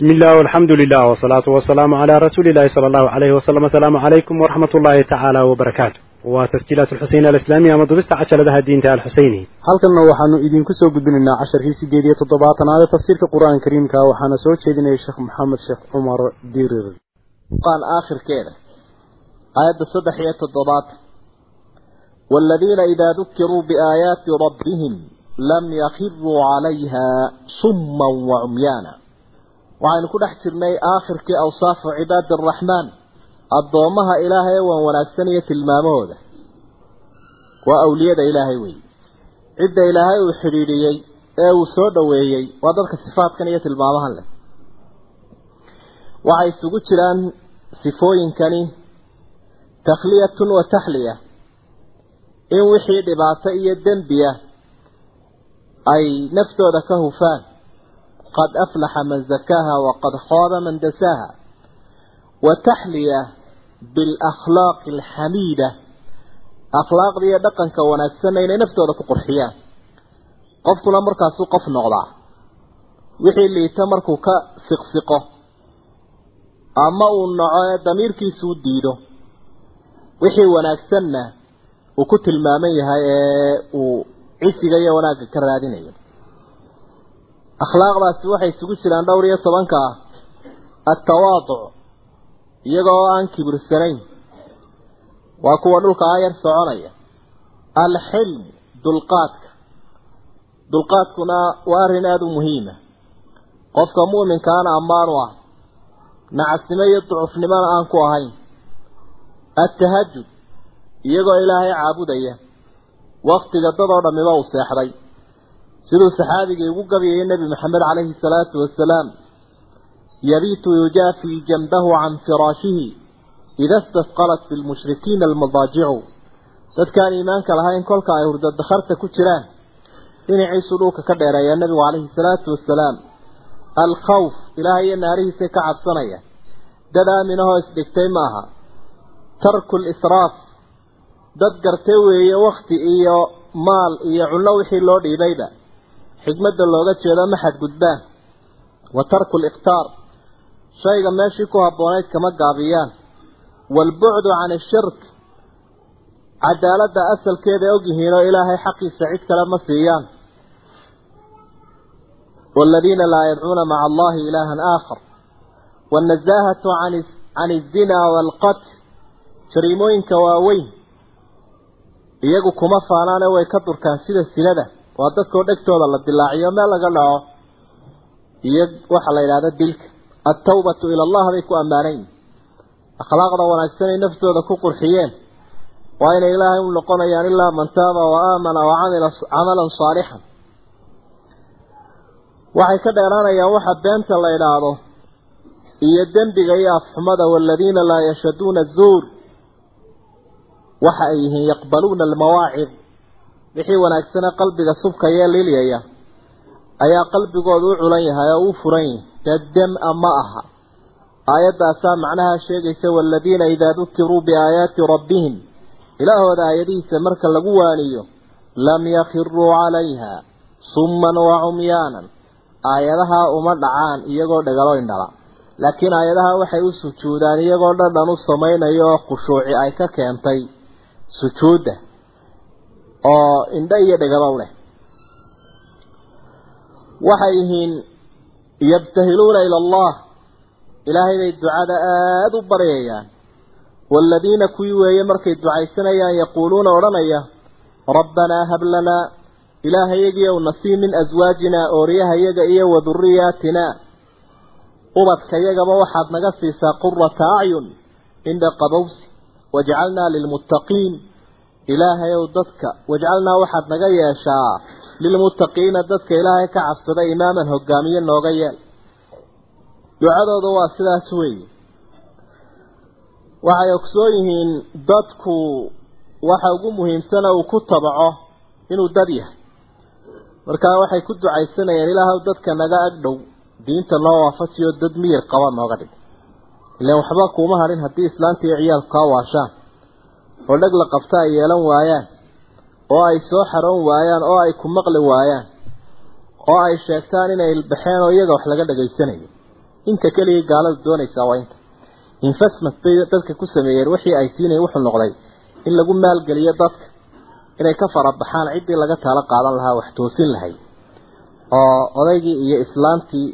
بسم الله والحمد لله والصلاة والسلام على رسول الله صلى الله عليه وسلم السلام عليكم ورحمة الله تعالى وبركاته وتسجيلات الحسين الإسلامية مدرسة عشر لها الدين تعالى الحسيني halkanna waxaanu idinku soo gudbinaynaa casharkii sideed iyo toddobaatanaad ee tafsiirka qur-aanka kariimka waxaana soo jeedinaya sheekh maxamed sheekh cumar dirir qaan aakhirkeeda aayadda saddex iyo toddobaad waaladiina idaa dukiruu biaayaati rabbihim lam yakhiruu calayha summan wa cumyaana waxaynu ku dhex jirnay aakhirkii awsaafu cibaadi araxmaan addoommaha ilaahay ee waan wanaagsan iyo tilmaamahooda. Waa awliyada ilaahay weeye cidda ilaahay uu xidhiidhiyey ee uu soo dhoweeyey waa dadka sifaadkan iyo tilmaamahan leh. Waxay isugu jiraan sifooyinkani takhliyatun wa taxliya in wixii dhibaato iyo dembiya ay naftooda ka hufaan qad aflaxa man zakaaha waqad khaaba man dasaaha wa taxliya bialakhlaaqi alxamiida akhlaaqda iyo dhaqanka wanaagsanna inay naftooda ku qurxiyaan qofkuna markaasuu qof noqdaa wixii liita markuu ka siqsiqo ama uu naco ee damiirkiisuu diido wixii wanaagsanna uu ku tilmaaman yahay ee uu cisiga iyo wanaagga ka raadinayo akhlaaqdaasi waxay isugu jiraan dhowr iyo tobanka ah. Altawaaduc iyagoo aan kibirsanayn. Waa kuwa dhulka ayar soconaya. Alxilm dulqaadka. Dulqaadkuna waa arrin aada u muhiima qofka mu'minkaana ammaan u ah. Nacasnimo iyo ducufnimona aan ku ahayn. Altahajud iyagoo ilaahay caabudaya. Waktiga dadoo dhammiba uu seexday siduu saxaabigii ugu gabiyayay nebi maxamed calayhi salaatu wasalaam yabiitu yujaafii janbahu can firaashihi ida istafqalat bilmushrikiina almadaajicu dadkaan iimaanka lahayn kolka ay hurdadakharta ku jiraan dhinaciisuu dhulka ka dheereeya nebigu calayhi salaatu wasalaam alkhawf ilaahay iyo naarihiisay ka cabsanaya dad aaminahoo isdhigtay maaha tarku lisraaf dad gartay weeye wakti iyo maal iyo cunno wixii loo dhiibayba xikmadda looga jeedo ma xadgudbaan wa tarku likhtaar shayga meeshii ku habboonayd kama gaabiyaan. Waalbucdu can ashirk cadaaladda asalkeeda og yihiin oo ilaahay xaqiisa cid kale ma siiyaan. Waaladiina laa yadcuuna maca allahi ilaahan aakhar. Waannasaahatu can alzinaa waalqatl jariimooyinka waaweyn. Iyagu kuma faanaane way ka durkaan sida sinada waa dadkoo dhegtooda la dilaaciyo meel laga dhaco. Iyo waxaa la yidhahda dilka. Altawbatu ila allah bay ku ammaanayn. Akhlaaqda wanaagsanay naftooda ku qurxiyeen. Waa inay ilaahay u noqonayaan ilaa man taaba wa aamana wa camila camalan saalixan waxay ka dheeraanayaan waxa beenta la idhaahdo iyo dembiga iyo afxumada waaladiina laa yashaduuna zuur. Waxa ay yihiin yaqbaluuna almawaacid wixii wanaagsane qalbiga subkayee lilyaya ayaa qalbigooda u culan yahay oo u furan yahay. Dadam-a ma aha. Aayaddaasaa macnaha sheegaysa waaladiina idaa dukiruu biaayaati rabbihim. Ilaahooda aayadihiisa marka lagu waaniyo lam yakhiruu calayha summan wa cumyaanan aayadahaa uma dhacaan iyagoo dhagalo indhala laakiin aayadaha waxay u sujuudaan iyagoo dhandhan u samaynayo oo khushuuci ay ka keentay sujuudda oo indho iyo dhagalow leh. Waxay yihiin yabtahiluuna ila allah. Ilaahay bay ducada aada u baryayaan waaladiina kuwii weeye markay ducaysanayaan yaquuluuna odhanaya rabbanaa hab lanaa ilaahayagiiyow nasii min aswaajinaa ooriyahayaga iyo wa duriyaatinaa ubadkayagaba waxaad naga siisaa qurata acyun indha qabowsi wajcalnaa lilmuttaqiin ilaahayow dadka wajcalnaa waxaad naga yeeshaa lilmuttaqiina dadka ilaahay ka cabsada imaaman hogaamiye nooga yeel. Ducadooda waa sidaas weeye waxay ogsoon yihiin dadku waxa ugu muhiimsana uu ku tabaco inuu dad yahay. Markaa waxay ku ducaysanayaan ilaahow dadka naga agdhow diinta noo waafajiyo dad miyir qaba nooga dhig. Ilaan waxba kuuma hadhin haddii islaanta iyo ciyaalku kaa waashaan oo dheg la qabta ay yeelan waayaan oo ay soo xaroon waayaan oo ay ku maqli waayaan oo ay sheegtaan inay ilbaxeen oo iyaga wax laga dhegaysanayo inta keliya gaaladu doonaysaa waa inta. Investment bay dadka ku sameeyeen wixii ay siinayeen wuxuu noqday in lagu maalgeliyo dadka inay ka farabaxaan ciddii laga taalo qaadan lahaa wax toosin lahayd. Oo odaygii iyo islaantii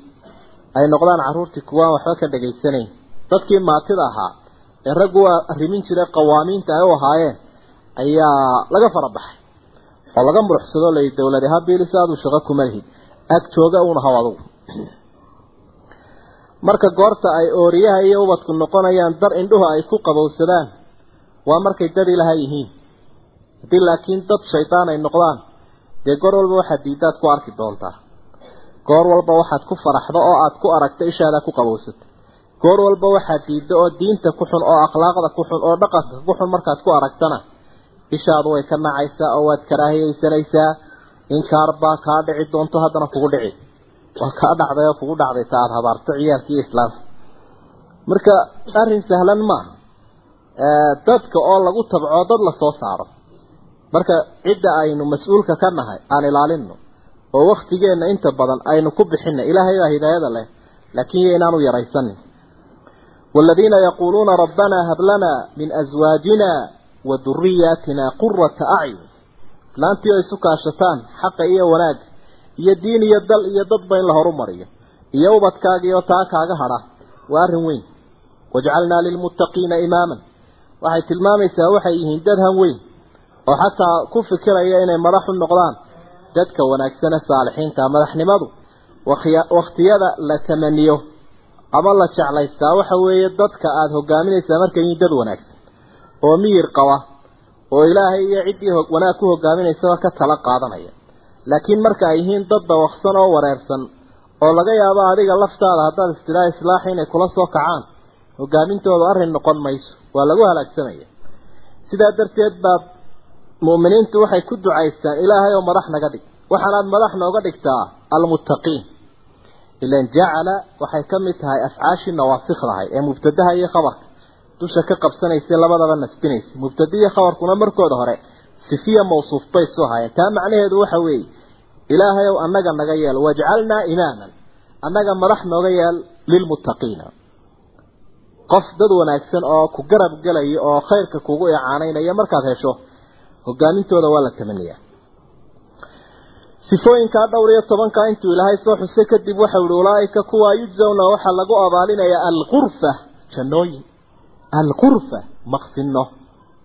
ay noqdaan carruurtii kuwaan waxba ka dhegaysanayn dadkii maatida ahaa ee raggu waa arrimin jiray qawaamiinta ay u ahaayeen ayaa laga farabaxay. Oo laga muruxsado lay dowladi habiilisa aduu shaqo kuma lihid ag jooga uuna haw adugu. Marka goorta ay ooriyaha iyo ubadku noqonayaan dar indhuhu ay ku qabowsadaan waa markay dad ilaha yihiin. Haddii laakiin dad shaydaan ay noqdaan dee goor walba waxaad diiddaad ku arki doontaa. Goor walba waxaad ku faraxdo oo aad ku aragto ishaada ku qabowsata goor walba waxaad diiddo oo diinta ku xun oo akhlaaqda ku xun oo dhaqanka ku xun markaad ku aragtana. Ishaadu way ka nacaysaa oo waad karaahiyeysanaysaa inkaar baa kaa dhici doonto haddana kugu dhici. Waa kaa dhacday oo kugu dhacday ta aada habaarto ciyaalkii islaamka marka arrin sahlan maaha dadka oo lagu tabco dad la soo saaro. Marka cidda aynu mas'uulka ka nahay aan ilaalino oo waktigeenna inta badan aynu ku bixina ilaahay baa hidaayada leh laakiin iyo inaanu yaraysanin waaladiina yaquuluuna rabbanaa hab lanaa min aswaajina wa duriyaatina qurata acyun islaantii oo isu kaashataan xaqa iyo wanaag iyo diin iyo dal iyo dadba in la horumariyo iyo ubadkaagiioo taa kaaga hadha waa arrin weyn wajcalnaa lilmuttaqiina imaaman waxay tilmaamaysaa waxay yihiin dad han weyn oo xataa ku fikiraya inay madax u noqdaan dadka wanaagsane saalixiinta madaxnimadu wakhtiyada la tamaniyo ama la jeclaystaa waxa weeye dadka aada hogaaminaysaa markay yihiin dad wanaagsan. Oo miyir qaba oo ilaahay iyo ciddii wanaag ku hogaaminaysaba ka tala qaadanaya. Laakiin marka ay yihiin dad dawaqsan oo wareersan oo laga yaabo adiga laftaada haddaad istidhaa islaaxi inay kula soo kacaan hogaamintooda arrin noqon mayso waa lagu halaagsamaya sidaa darteed baa mu'miniintu waxay ku ducaystaan ilaahay oo madax naga dhig. Waxaanaad madax nooga dhigtaa almuttaqiin ilan jacala waxay ka mid tahay afcaashii nawaasikdahay ee mubtadaha iyo khabarka. Dusha ka qabsanaysa labadaba nasbinaysa mubtada iyo khabarkuna markooda hore sifiya mawsuuf bay soo hayeen. Taa macnaheedu waxa weeye ilaahay ow annaga naga yeel wajcalnaa imaaman. Annaga madax nooga yeel lilmuttaqiina. Qof dad wanaagsan oo ku garab gelaya oo khayrka kugu icaanaynaya markaad hesho hogaamintooda waa la tamaniyaa sifooyinkaa dhowr iyo tobankaa intuu ilaahay soo xusay kadib waxau ihi ulaaika kuwaa yujzawna waxaa lagu abaalinayaa alqurfa jannooyin. Alqurfa maqsino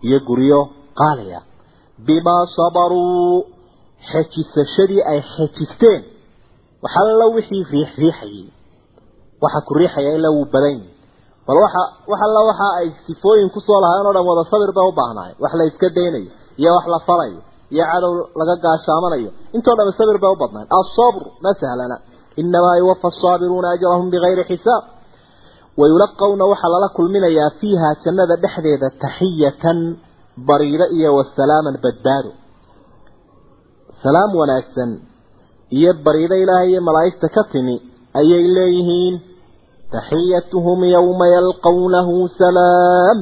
iyo guryo qaaliya bimaa sabaruu xejisashadii ay xejisteen. Waxalla wixii riix riixayay. Waxa ku riixaya ilaa wuu badan bal waxa wax alla waxa ay sifooyin ku soo lahaayeen oo dhan wada sabir bay u baahnaayeen. Wax la iska daynayo iyo wax la falayo iyo cadow laga gaashaamanayo. Intoo dhan sabir bay u badnaayeen asabr ma sahlana. Inamaa yuwafa asaabiruuna ajrahum bigayri xisaab. Wayulaqawna waxaa lala kulminayaa fiiha jannada dhexdeeda taxiyatan bariido iyo wasalaaman badbaado salaam wanaagsan iyo bariido ilaahay iyo malaa'igta ka timi ayay leeyihiin taxiyatuhum yawma yalqawnahu salaam.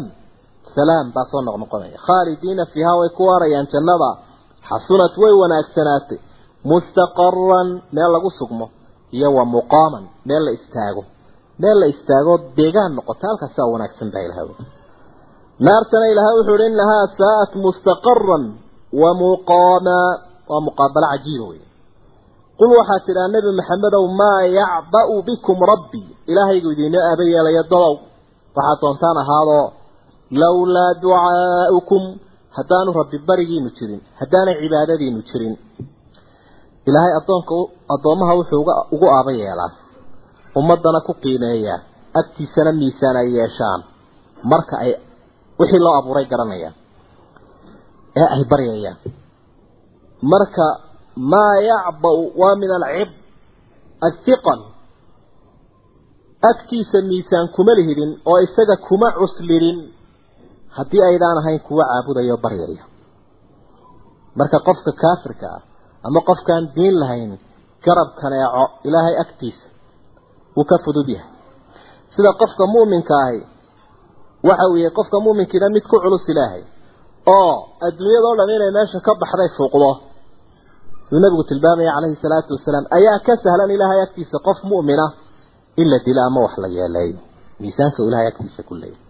Salaam baa soo noqnoqonaya. Khaalidiina fiiha way ku waarayaan jannada xasunat way wanaagsanaatay mustaqaran meel lagu sugmo iyo wa muqaaman meel la istaago. Meel la istaago deegaan noqota halkaasaa wanaagsan baa ilaha naartana ilaahay wuxuu uhi innahaa saa'at mustaqaran wa muqaama waa muqaabalo cajiiba wey qul waxaad tidhaa nebi maxamedow maa yacba'u bikum rabbii ilaahaygu idiinoo aaba yeelaya dadow waxaad doontaan ahaadoo lowlaa ducaa'ukum haddaanu rabbi barigiinu jirin haddaanay cibaadadiinu jirin. Ilaahay addoonka addoommaha wuxuu ugu aaba yeelaa. Ummaddana ku qiimeeyaa. Agtiisana miisaan ay yeeshaan. Marka ay wixii loo abuuray garanayaan. Ee ay baryayaan. Marka maa yacba-u waa min alcib athiqal agtiisa miisaan kuma lihidin oo isaga kuma cuslidin haddii aydaan ahayn kuwa caabudayo baryaya marka qofka kaafirka ah ama qofkaan diin lahayn garab kaneeco ilaahay agtiisa wuu ka fudud yahay. Sida qofka mu'minka ahi waxa yahay qofka mu'minkiina mid ku culus ilaahay oo adduunyadao dhan inay meesha ka baxday fuuqdo. Siduu nabigu tilmaamaya calayhi salaatu wasalaam ayaa ka sahlan ilaahay agtiisa qof mu'mina in la dilo ama wax la yeeleeyo miisaanka ilahay agtiisa ku leeyahy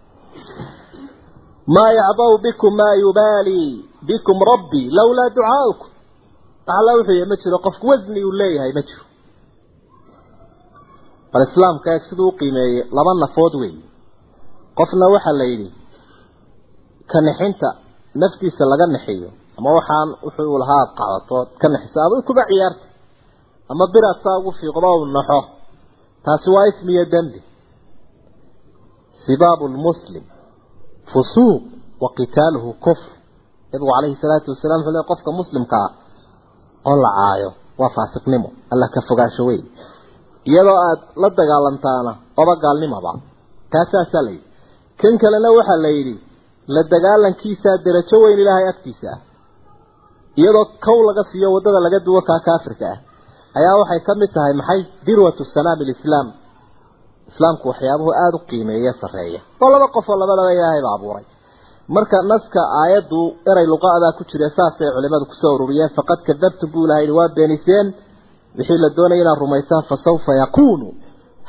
maa yacbau bikum maa yubaalii bikum rabbii lawlaa ducaaukum alla wuxuu yihi ma jiro qofku wasni uu leeyahay ma jiro bal islaamka eeg siduu u qiimeeyey laba nafood weey qofna waxaa la yidhi ka nixinta naftiisa laga nixiyo ama waxaan wuxuu lahaa ad qaadato ka nixiso ama kuba ciyaarta ama biraad fusuuq wa qitaaluhu kufr. Nabigu calayhi salaatu wasalaam wuxuu le qofka muslimka ah oo la caayo waa faasiqnimo alla ka fogaansho wey iyadoo aada la dagaalantaana oba gaalnimaba taasaasaa la yidhi kan kalena waxaa la yidhi la dagaalankiisaa derajo weyn ilaahay agtiisa ah. Iyadoo kow laga siiyo waddada laga duwo kaa kaafirka ah ayaa waxay ka mid tahay maxay? Dirwatu salaami alislaam islaamku waxyaabuhu aada u qiimeeya sarreeya. Oo laba qof oo labadaba ilaahay ba abuuray marka naska aayaddu eray luqaadaa ku jira saasay culimadu ku soo ururiyeen faqad kadabtum buu ilahay waa beeniseen. Wixii la doonaya inaad rumaysaan fa sawfa yakuunu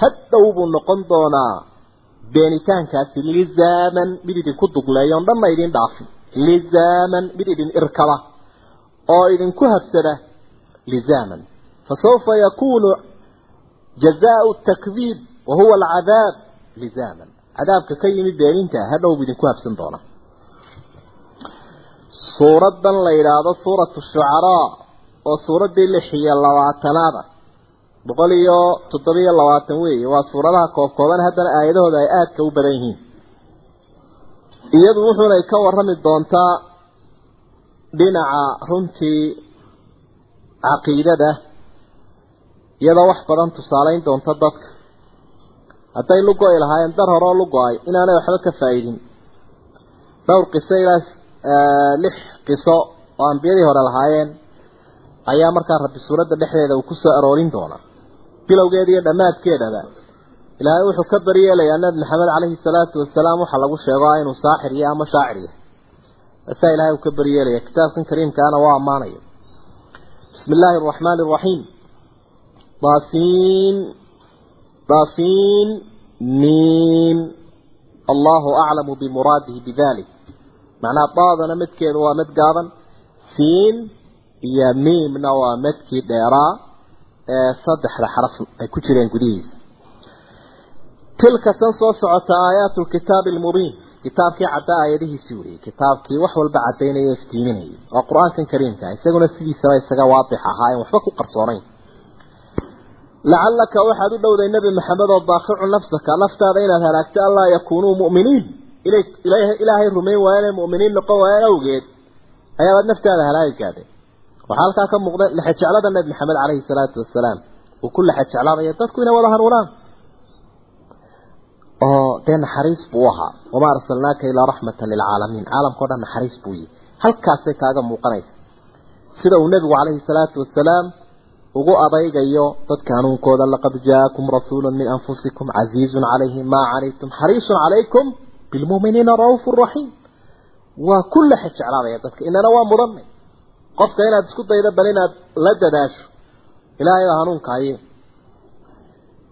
hadhow buu noqon doonaa beenitaankaasi lizaaman mid idinku dugleeya on dhanna idin dhaafin lizaaman mid idin irkaba oo idinku habsada. Lizaaman. Fa sawfa yakuunu jazaau takdiib wa huwa alcadaab lizaaman cadaabka ka yimid beeninta hadhow buu idinku habsan doonaa suuraddan la yidhaahdo suuratu shucaraa oo suuraddii lix iyo labaatanaada boqol iyo toddobiyo labaatan weeye waa suuradaha koobkooban haddana aayadahooda ay aadka u badan yihiin iyadu wuxuunay ka warrami doontaa dhinaca runtii caqiidada iyadoo wax badan tusaalayn doonta dadka hadday lugo-i lahaayeen dar horeo lugo-ay inaanay waxba ka faa-iidin. Dhowr qiso ilaa lix qiso oo ambiyadii hore lahaayeen ayaa markaa rabbi suuradda dhexdeeda uu ku soo aroorin doonaa. Bilowgeeda iyo dhammaadkeedaba ilaahay wuxuu ka baryeelayaa nabi maxamed caleyhi salaatu wasalaam waxaa lagu sheego inuu saaxir iyo ama shaacir yahay. Asaa ilaahay uu ka baryeelaya kitaabkan kariimkaana waa ammaanaya bismi illaahi araxmaani araxiim daasiin daasiin miim allahu aclamu bimuraadihi bidalik macnaha daadana midkeedu waa mid gaaban. Siin iyo miimna waa midkii dheeraa ee saddexda xaraf ay ku jireen gudihiisa tilka tan soo socota aayaatu lkitaabi almubiin. Kitaabkii cadda aayadihiisi weeyey kitaabkii wax walba caddaynaya iftiiminayay waa qur'aankan kariimka isaguna sidiisaba isaga waadix ahaa en waxba ku qarsoonayn lacallaka waxaad u dhowday nebi maxamed oo baaqicu nafsaka naftaada inaad halaagto allaa yakuunuu mu'miniin. Ilaahay rumayn waayeen ee mu'miniin noqon waayeen awgeed. Ayaabaad naftaada halaagi gaadhay waxaa halkaa ka muuqda lexejeclada nebi maxamed caleyhi salaatu wasalaam uu ku lexejeclaadaya dadku inay wada hanuunaan. Oo dee naxariis buu ahaa. Wamaa arsalnaaka ilaa raxmatan lilcaalamiin caalamkao dhan naxariis buu yihi halkaasay kaaga muuqanaysa. Sida uu nebigu caleyhi salaatu wasalaam ugu adaygayo dadka hanuunkooda laqad jaakum rasuulu min anfusikum casiizun calayhi maa canaytum xariisun calaykum bilmuuminiina ra'uufu raxiim waa ku lexejeclaadaya dadka inana waa mudanay qofka inaad isku daydo bal inaad la dadaasho. Ilaahay baa hanuunka haye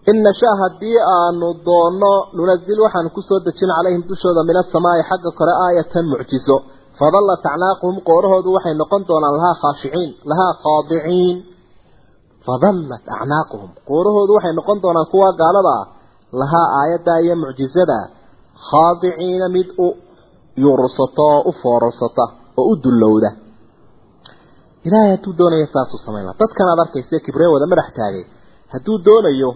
in nashaa haddii aanu doonno nunazil waxaanu ku soo dejin calayhim dushooda min asamaa'i xagga kore aayatan mucjiso fadallat acnaaquhum qoorahoodu waxay noqon doonaan lahaa khaashiciin lahaa khaadiciin fadallat acnaaquhum qoorahoodu waxay noqon doonaan kuwa gaalada ah lahaa aayaddaa iyo mucjisada khaadiciina mid u yuursata oo u foorarsata oo u dullowda ilaahay hadduu doonaya saasuu samayn laha dadkan aad arkaysa kibree wada madax taagay hadduu doonayo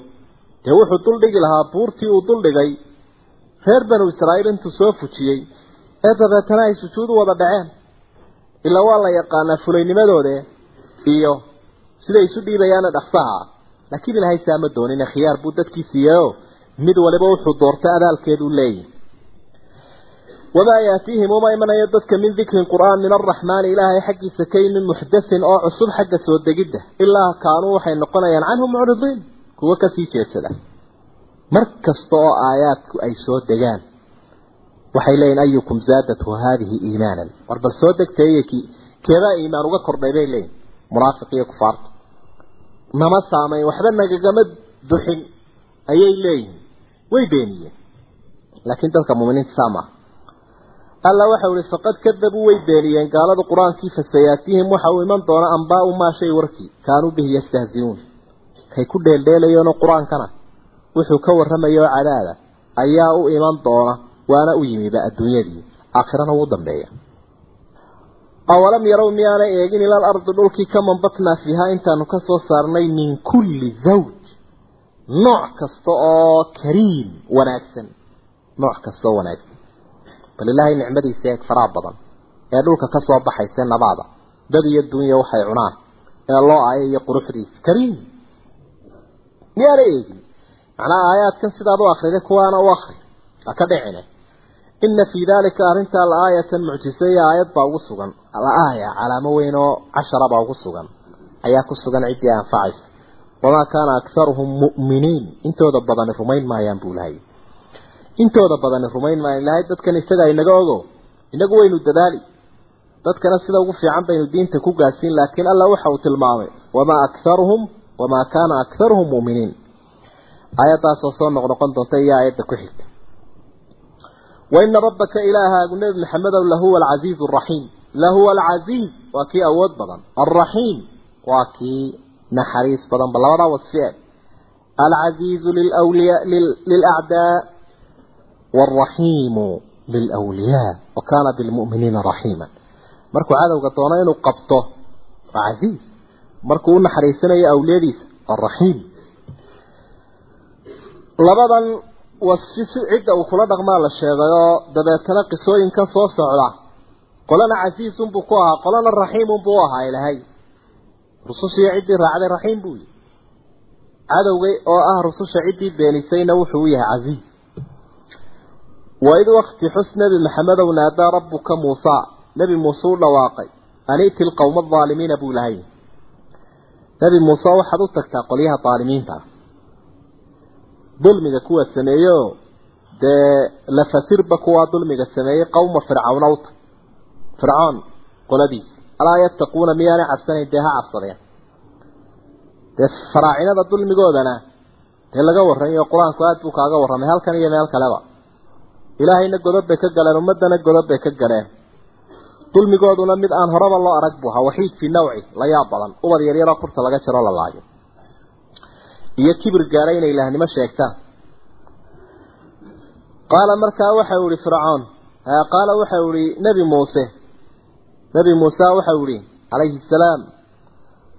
dee wuxuu duldhigi lahaa buurtii uu duldhigay reer banu israa'iil intuu soo fujiyey ee dabeetana ay sujuud u wada dhaceen ilaa waa la yaqaanaa fulaynimadooda iyo siday isu dhiibayaana dhaqsaha. Laakiin ilaahay saa ma doonine khiyaar buu dadkii siiyeyoo mid waliba wuxuu doortay abaalkeedu leeyahy wamaa yaatiihim uma imanayo dadka min dikrin qur'aan min araxmaani ilaahay xaggiisa ka yimid muxdathin oo cusub xagga soo degidda. Ilaa kaanuu waxay noqonayaan canhu mucridiin kuwo ka sii jeedsada. Mar kasta oo aayaadku ay soo degaan waxay leeyihiin ayukum zaadathu haadihi iimaanan? War bal soo degtay keebaa iimaan uga kordhay bay leeyihiin munaafiq iyo kufaarta nama saamayn waxba nagagama duxin ayay leeyihiin. Way beeniyeen. Laakiin dadka muuminiinta saa maaha alla waxa uhi faqad kadabuu way beeniyeen. Gaaladu qur'aankii fasayaatihim waxa uu iman doona ambaau maa shay warkii kaanuu bihi yastahziuun. Kay ku dheeldheelayeenoo qur'aankana. Wuxuu ka warramayo oo cadaada. Ayaa u iman doona waana u yimiba adduunyadii. Aakhirana wuu dambeeya awalam yarow miyaanay eegin ilal ardi dhulkii ka mambatnaa fiihaa intaanu ka soo saarnay min kulli zawj nooc kasta oo kariim wanaagsan nooc kasta oo wanaagsan bal ilaahay nicmadiisa eeg faraha badan ee dhulka ka soo baxaysa nabaada dad iyo dunya waxay cunaan ee loo aayo iyo quruxdiisa kariim miyaana eegin macnaha aayaadkan sidaad u akriday kuwaana u akri ha ka dhicine ina fii dalika arrintaa la aayatan mucjisa iyo aayad baa ugu sugan. La aaya calaamo weyn oo cashara baa ugu sugan. Ayaa ku sugan ciddii anfacaysa wamaa kaana akharuhum mu'miniin. Intooda badani rumayn maayaan buu lahay intooda badani rumayn maayaan. Ilahay dadkan isagaa inaga ogo inagu waynu dadaali. Dadkana sida ugu fiican baynu diinta ku gaadsiin laakiin alla waxa uu tilmaamay wamaa akharuhum wamaa kaana akharuhum mu'miniin. Aayaddaasoo soo noqnoqon doonta iyo aayadda ku xigta waina rabbaka ilaahaagu nebi maxamedow lahuwa alcasiizu araxiim lahuwa alcasiiz waa kii awood badan. Alraxiim waa kii naxariis badan. Ba labadaa wasfi e alcasiizu lilacdaa waalraxiimu lilwliyaa wa kaana bilmu'miniina raxiima markuu cadowga doono inuu qabto waa casiiz markuu u naxariisanayo awliyadiisa alraxiim labadan wasfi si cidda uu kula dhaqmaa la sheegayoo dabeetana qisooyinkan soo socda. Qolana casiisunbuu ku ahaa qolana raxiimunbuu u ahaa ilahay rusushii ciddii raacday raxiim buu yihi cadowgay oo ah rususha ciddii beenisayna wuxuu u yahay casiiz waid wakti xus nebi maxamedow naadaa rabbuka muusa. Nebi muuse u dhawaaqay an i'ti lqowma aldaalimiina buu lahay nebi muuse waxaad u tagtaa qolyaha daalimiinta dulmiga kuwa sameeyo dee lafasirba kuwaa dulmiga sameeyey qowma fircawna u tag fircoon qoladiisa alaa yattaquuna miyaanay cabsanayn dee ha cabsadeen. Dee faraacinada dulmigoodana dee laga warramayo qur'aanku aada buu kaaga warramay halkan iyo meel kaleba. Ilaahayna godob bay ka galeen ummaddana godob bay ka galeen. Dulmigooduna mid aan horeba loo arag buu ahaa waxiid fii nawci la yaab badan. Ubad yaryaroo kurta laga jaro la laayo iyo kibir gaara inay ilaahnimo sheegtaan. Qaala markaa waxa uu ihi fircoon qaala waxa uu ihi nebi muuse. Nebi muuse waxa uu ihi calayhi salaam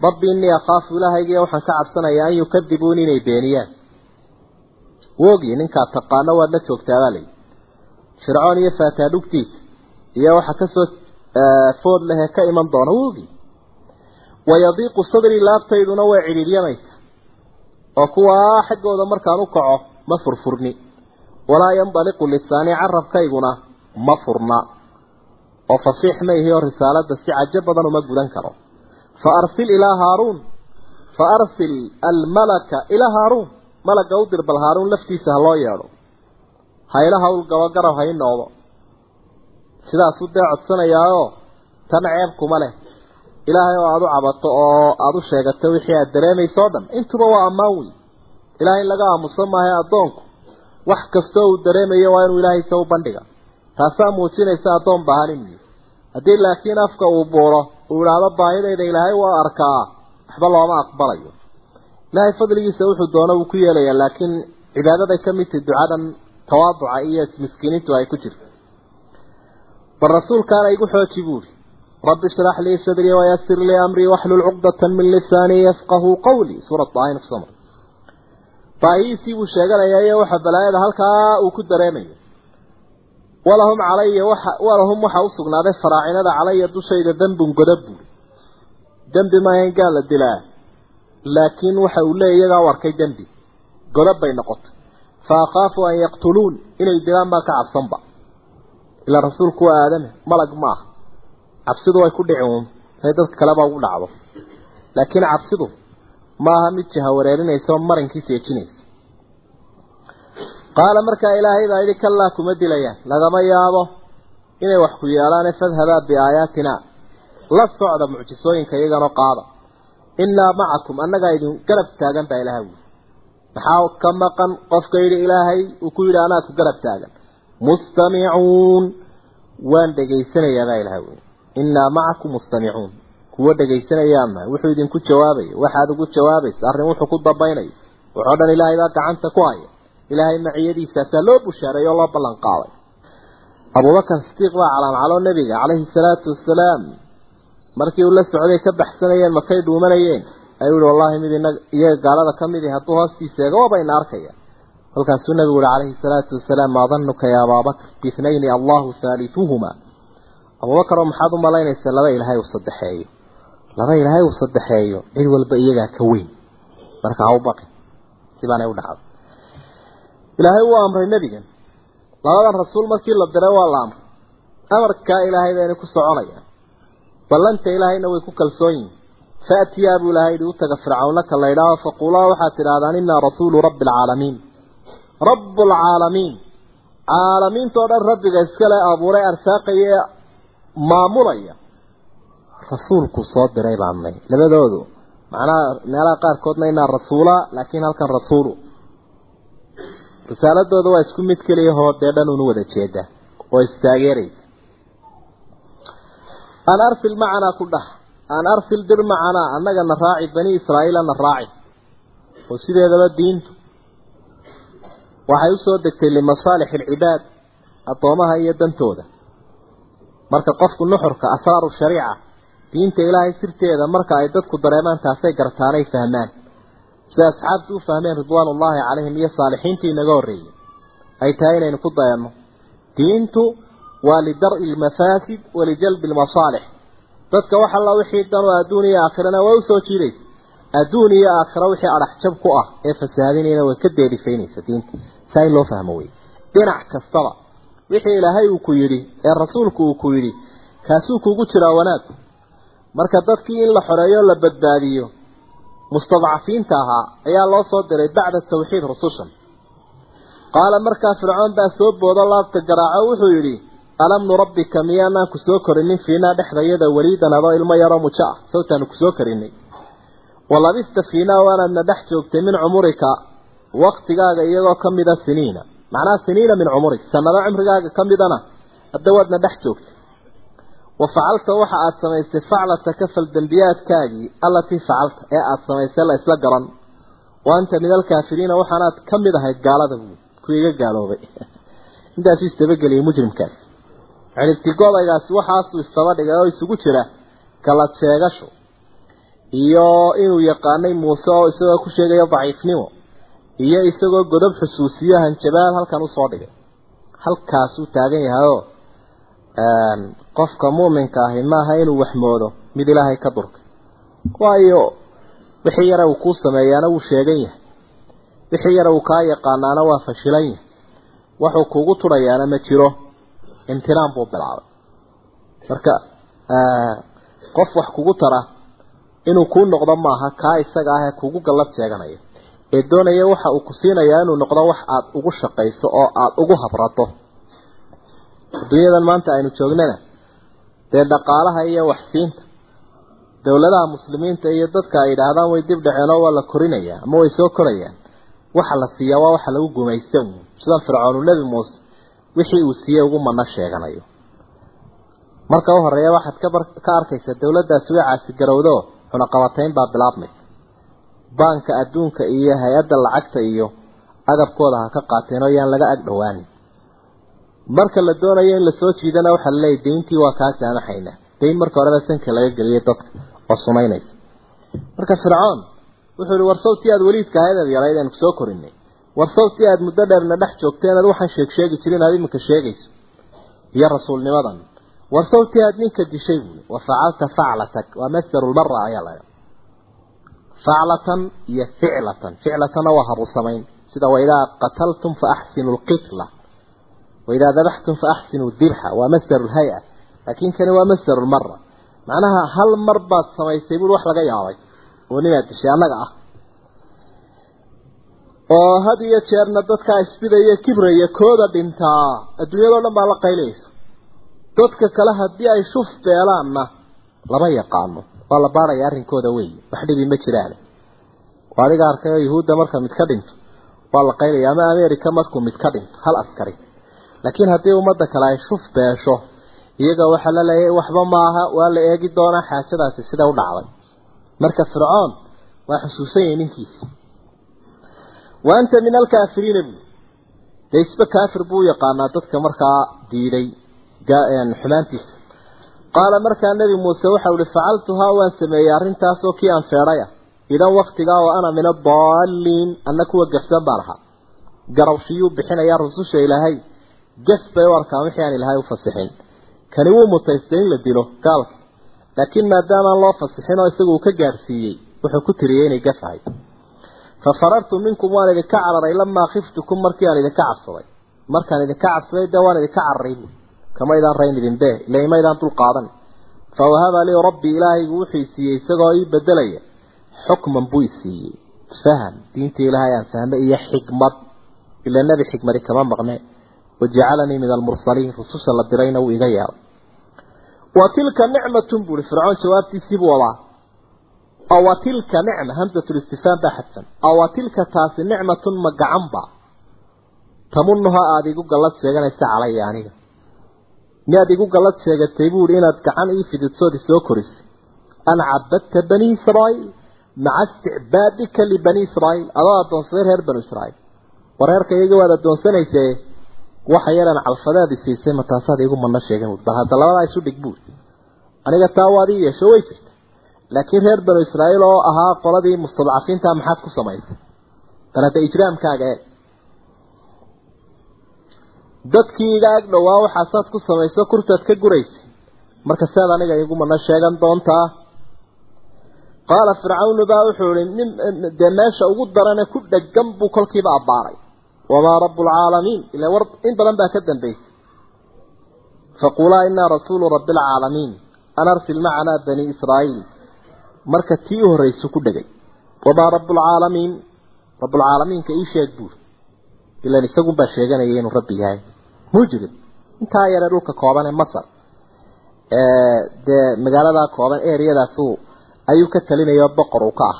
rabbi innii akhaafu ilaahaygiiyo waxaan ka cabsanayaa an yukadibuuni inay beeniyaan. Woogi ninkaad taqaano waad la joogtaabaa layi fircoon iyo faataadhugtiisa iyo waxa ka soo food lehee ka iman doona woogi wayadiiqu sadrii laabtayduna way cidhiidhyamaysa oo kuwaa xaggooda markaan u kaco ma furfurni. Walaa yandaliqu lisaani carabkayguna ma furna. Oo fasiix ma ihi oo risaalada si cajo badan uma gudan karo. Fa arsil ilaa haaruun. Fa arsil almalaka ilaa haaruun. Malaga u dir bal haaruun laftiisa ha loo yeedho. Hayla hawl gabagaraw hay noqdo sidaasuu dee codsanayaayoo tan ceeb kuma leh ilaahay oo aada u cabato oo aada u sheegato wixii aada dareemayso o dhan. Intuba waa ammaan wey ilaahay in laga aamuso maahay addoonku. Wax kastoo uu dareemayo waa inuu ilaahay sa u bandhiga. Taasaa muujinaysa addoon baahan inuu yihi haddii laakiin afka uu buuro uu idhaahdo baahidayda ilaahay waa arkaa waxba looma aqbalayo. Ilaahay fadligiisa wuxuu doono wuu ku yeelayaa laakiin cibaadaday ka mid tahi ducadan tawaaduca iyo miskiiniintu ay ku jirto bal rasuulkaana igu xooji buuri rabbi ishrax lii sadrii wayasir lii amrii waxlul cuqdatan min lisaanii yafqahuu qawlii suurat daahin kusama baahihiisii buu sheeganayaa iyo waxa balaayada halkaa uu ku dareemayo walahum calaya waxa walahum waxa u sugnaaday faraacinada calaya dushayda dembun goda buuri dembi maahan gaal la dilaa laakiin waxa uu leeya iyagaa u arkay dembi godab bay noqotay fa akhaafu an yaqtuluun inay dilaan baan ka cabsidu way ku dhici uun say dadka kaleba ugu dhacdo. Laakiin cabsidu maaha mid jaha wareerinaysa oo marinkii seejinaysa qaala markaa ilaahay baa yidhi kallaa kuma dilayaan lagama yaabo inay wax ku yeelaane fadhabaa biaayaatina la socda mucjisooyinka iyaganoo qaada. Innaa macakum annagaa idin garab taagan baa ilaha wuli maxaa ka maqan? Qofka yidhi ilaahay uu ku yidhi anaa ku garab taagan. Mustamicuun waan dhegaysanayaa baa ilahay wey innaa macakum mustamicuun kuwa dhegaysanayaanna wuxuu idinku jawaabaya waxaad ugu jawaabaysa arrin wuxuu ku dambaynayo wuxoo dhan ilaahay baa gacanta ku haya. Ilaahay maciyadiisaasaa loo bushaareeyey oo loo ballan qaaday abubakar sidiiq baa calaamcaloo nebiga calayhi salaatu wasalaam markii uu la socday ka baxsanayeen makay dhuumanayeen? Ayuu yihi wallahi mid iyaga gaalada ka mid i hadduu hoostiisa eega waaba ina arkaya. Kolkaasuu nabigu uhi calayhi salaatu wasalaam maa danuka ya abaabakr biithnayni allahu haaliuhuma abubakar oo maxaad u malaynaysaa laba ilaahay uu saddexeeyo. Laba ilaahay uu saddexeeyo cid walba iyagaa ka weyn. Marka ha u baqin sibaanay u dhacday ilaahay wuu amray nebigan. Labadan rasuul markii la diray waa la amray. Amarkaa ilaahay bayna ku soconayaan. Ballanta ilaahayna way ku kalsoon yihiin faatiyaa buu ilahay yidhi u taga fircawnla ka la ydhaaho faquulaa waxaad tidhaahdaan innaa rasuulu rabbi alcaalamiin rabu alcaalamiin caalamiintao dhan rabbiga iskale abuuray arsaaqaya ee maamulaya. Rasuulku soo diray baannay labadoodu macnaha meelaha qaarkoodna inaa rasuula laakiin halkan rasuulu. Risaaladooda waa isku mid keliyahoo dee dhan unu wada jeeda oo istaageeraysa. An arsil macanaa ku dhah an arsil dir macanaa annagana raaci bani israa'iilana raaci. Oo sideedaba diintu. Waxay u soo degtay limasaalix alcibaad addoomaha iyo dantooda marka qofku nuxurka asraaru shariica diinta ilaahay sirteeda marka ay dadku dareemaan taasay gartaanay fahmaan. Sida asxaabtu u fahmeen ridwaan ullaahi calayhim iyo saalixiintii inaga horreeyey ay tahay inaynu ku dayanno. Diintu waa lidar-i lmafaasid walijalbi lmasaalix dadka wax alla wixii danu adduun iyo aakhirana waa u soo jiidaysa. Adduun iyo aakhira wixii adhax jab ku ah ee fasaadinayna way ka deerifaynaysa diinta. Saa in loo fahmo wey dhinac kastaba wixii ilaahay uu ku yidhi ee rasuulku uu ku yidhi kaasuu kugu jiraa wanaag. Marka dadkii in la xoreeyo la badbaadiyo mustadcafiinta ahaa ayaa loo soo diray bacda tawxiid rusushan. Qaala markaa fircoon baa soo boodo laabta garaaco wuxuu yidhi alam nurabbika miyaanaan ku soo korinin fiinaa dhexdayada weliidan adoo ilmo yaroo mujo ah? Sawtaanu ku soo korinay walabista fiinaa waanaadna dhex joogtay min cumurika waktigaaga iyagoo ka mida siniina macnaha siniina min cumurik sanado cumrigaaga ka midana hadda waadna dhex joogtay wa facalta waxa aada samaysay faclataka faldembiyaadkaagii allatii facalta ee aada samaysay la isla garan. Wa anta min alkaafiriina waxaanaad ka mid ahayd gaalada buui kuwii iga gaaloobay. Intaasuu isdabageliyay mujrimkaas. Ciribtigodaygaasi waxaasuu istaba dhigay oo isugu jira galad sheegasho iyo inuu yaqaanay muuse oo isagoo ku sheegaya daciifnimo iyo isagoo godob xusuusiyo hanjabaad halkan u soo dhigay. Halkaasuu taagan yahayoo qofka muuminka ahi maaha inuu waxmoodo mid ilaahay ka durkay waayo wixii yare uu kuu sameeyaana wuu sheegan yahay. Wixii yare uu kaa yaqaanaana waa fashilan yahay. Wuxuu kuugu tudhayaana ma jiro. Imtinaan buu bilaabay. Marka qof wax kugu tara inuu kuu noqdo maaha kaa isaga ah ee kugu gallad sheeganaya ee doonaya waxa uu ku siinayaa inuu noqdo wax aada ugu shaqayso oo aada ugu habrato. Adduunyadan maanta aynu joognana dee dhaqaalaha iyo waxsiinta dowladaha muslimiinta iyo dadka ay yidhaahdaan way dib dhaceen oo waa la korinayaa ama way soo korayaan. Waxa la siiyaa waa waxa lagu gumaysta uun sida fircoonu nebi muuse wixii uu siiyey ugu mana sheeganayo. Marka u horreeya waxaad ka ka arkaysa dowladdaasi way caasigarowdo cunaqabatayn baa bilaabmaysa baanka adduunka iyo hay'adda lacagta iyo agabkooda ha ka qaateen oo yaan laga ag dhowaanin marka la doonayo in la soo jiidana waxaa laleeyahy dayntii waa kaa saamaxayna dayn marka horeba sanka laga geliyay dadka oo sumaynaysa. Marka fircoon wuxuu yihi war sawtii aada weliidka ahayd aad yarayd aynu ku soo korinay war sawtii aada muddo dheerna dhex joogteen aad waxaan sheeg sheegi jirin aad iminka sheegayso. Iyo rasuulnimadan war sawtii aada ninka dishay buui wa facalta faclatak waa masdarulmara ayaa la faclatan iyo ficlatan ficlatanna waa habu samayn. Sida waidaa qataltum fa axsinu lqitla waidaa dabaxtum fa axsinuu dibxa waa masdaru lhay-a laakiin kani waa masdaru lmara macnaha hal mar baad samaysay bui wax laga yaabay. Oo ninaad dishay annaga ah. Oo had iyo jeerna dadkaa isbidaya kibraya kooda dhintaa adduunyadao dhan baa la qaylaysa dadka kale haddii ay shuf beelaanna lama yaqaano waa la baaraya arrinkooda wey wax dhibi ma jiraan adiga arkayoo yuhuudda marka mid ka dhinto. Waa la qaylaya ama america markuu mid ka dhinto hal askari laakiin haddii ummadda kale ay shuf beesho iyaga waxaa la leeyahay waxba maaha waa la eegi doonaa xaajadaasi sida u dhacday. Marka fircoon waa xusuusan yahay ninkiisi wa anta min alkaafiriina. Buu dee isba kaafir buu u yaqaanaa dadka markaa diiday xumaantiisa qaala markaa nebi muuse waxau ihi facaltuhaa waan sameeyey arrintaasoo kii aan feedhay ah idan waktigaa wa ana min adaalliin anna kuwa gafsan baan ahaa garawshiyuu bixinayaa rususha ilaahay. Gas bay u arkaan wixii aan ilaahay u fasixin. Kani wuu mutaystay in la dilo gaalka. Laakiin maadaamaan loo fasixin oo isagu uu ka gaadhsiiyey wuxuu ku tiriyey inay gafahay fa farartu minkum waan idinka cararay. Lamaa khiftukum markii aan idinka cabsaday. Markaan idinka cabsaday dee waan idinka cararay. bu kamaydaan rayn idinbe ila imaydaan dul qaadan fa wahaba lii rabbi ilaahaygu wuxuu isiiyey isagoo ii bedelaya xukman buu isiiyey faham diinta ilaahay aan fahme iyo xikmad. Ila nebi xikmadi kama maqne. Wajacalanii min almursaliin rususha la dirayna wuu iga yeelay wa tilka nicmatun buuri fircoon jawaabtiisii buu wadaa. Awa tilka nicma hamsatulistifhaam baa xadsan awa tilka taasi nicmatun ma gacanba tamunuha aada igu gallad sheeganaysa calaya aniga miyaad igu gallad sheegatay buuri inaad gacan ii fididsoodi soo korisay. An cabadta bani israa'iil maca isticbaadika libani israa'iil. Adoo addoonsaday reer banu israa'iil. Wareerka iyaga waad addoonsanaysee waxa yaran calfadaadi siisay ma taasaad igu manno sheegan buuri bal hadda labadaa isu dhig buuri aniga taa waad ii yeesho way jirta laakiin reer banu israa'iil oo ahaa qoladii mustadcafiinta maxaad ku samaysay? Bal hadda ijraamkaaga eeg dadkii iga ag dhowaa waxaasaad ku samayso kurtaad ka guraysa marka siaad aniga igu mana sheegan doontaa. Qaala fircawnu baa wuxuu ihi nin dee meesha ugu darane ku dhegan buu kolkiiba abbaaray. Wamaa rabu lcaalamiin ila war in badan baa ka dambaysay faqulaa inaa rasuulu rabi alcaalamiin an arsil macanaa israa'iil. Marka tii u horraysu ku dhegay. Wamaa rabu lcaalamiin rabulcaalamiinka ii sheeg buuri ilan isagunbaa sheeganaya inuu rabbi yahay mujrim intaa yaree dhulka kooban ee masar. Dee magaaladaa kooban eryadaasu ayuu ka talinaya boqor uu ka ah.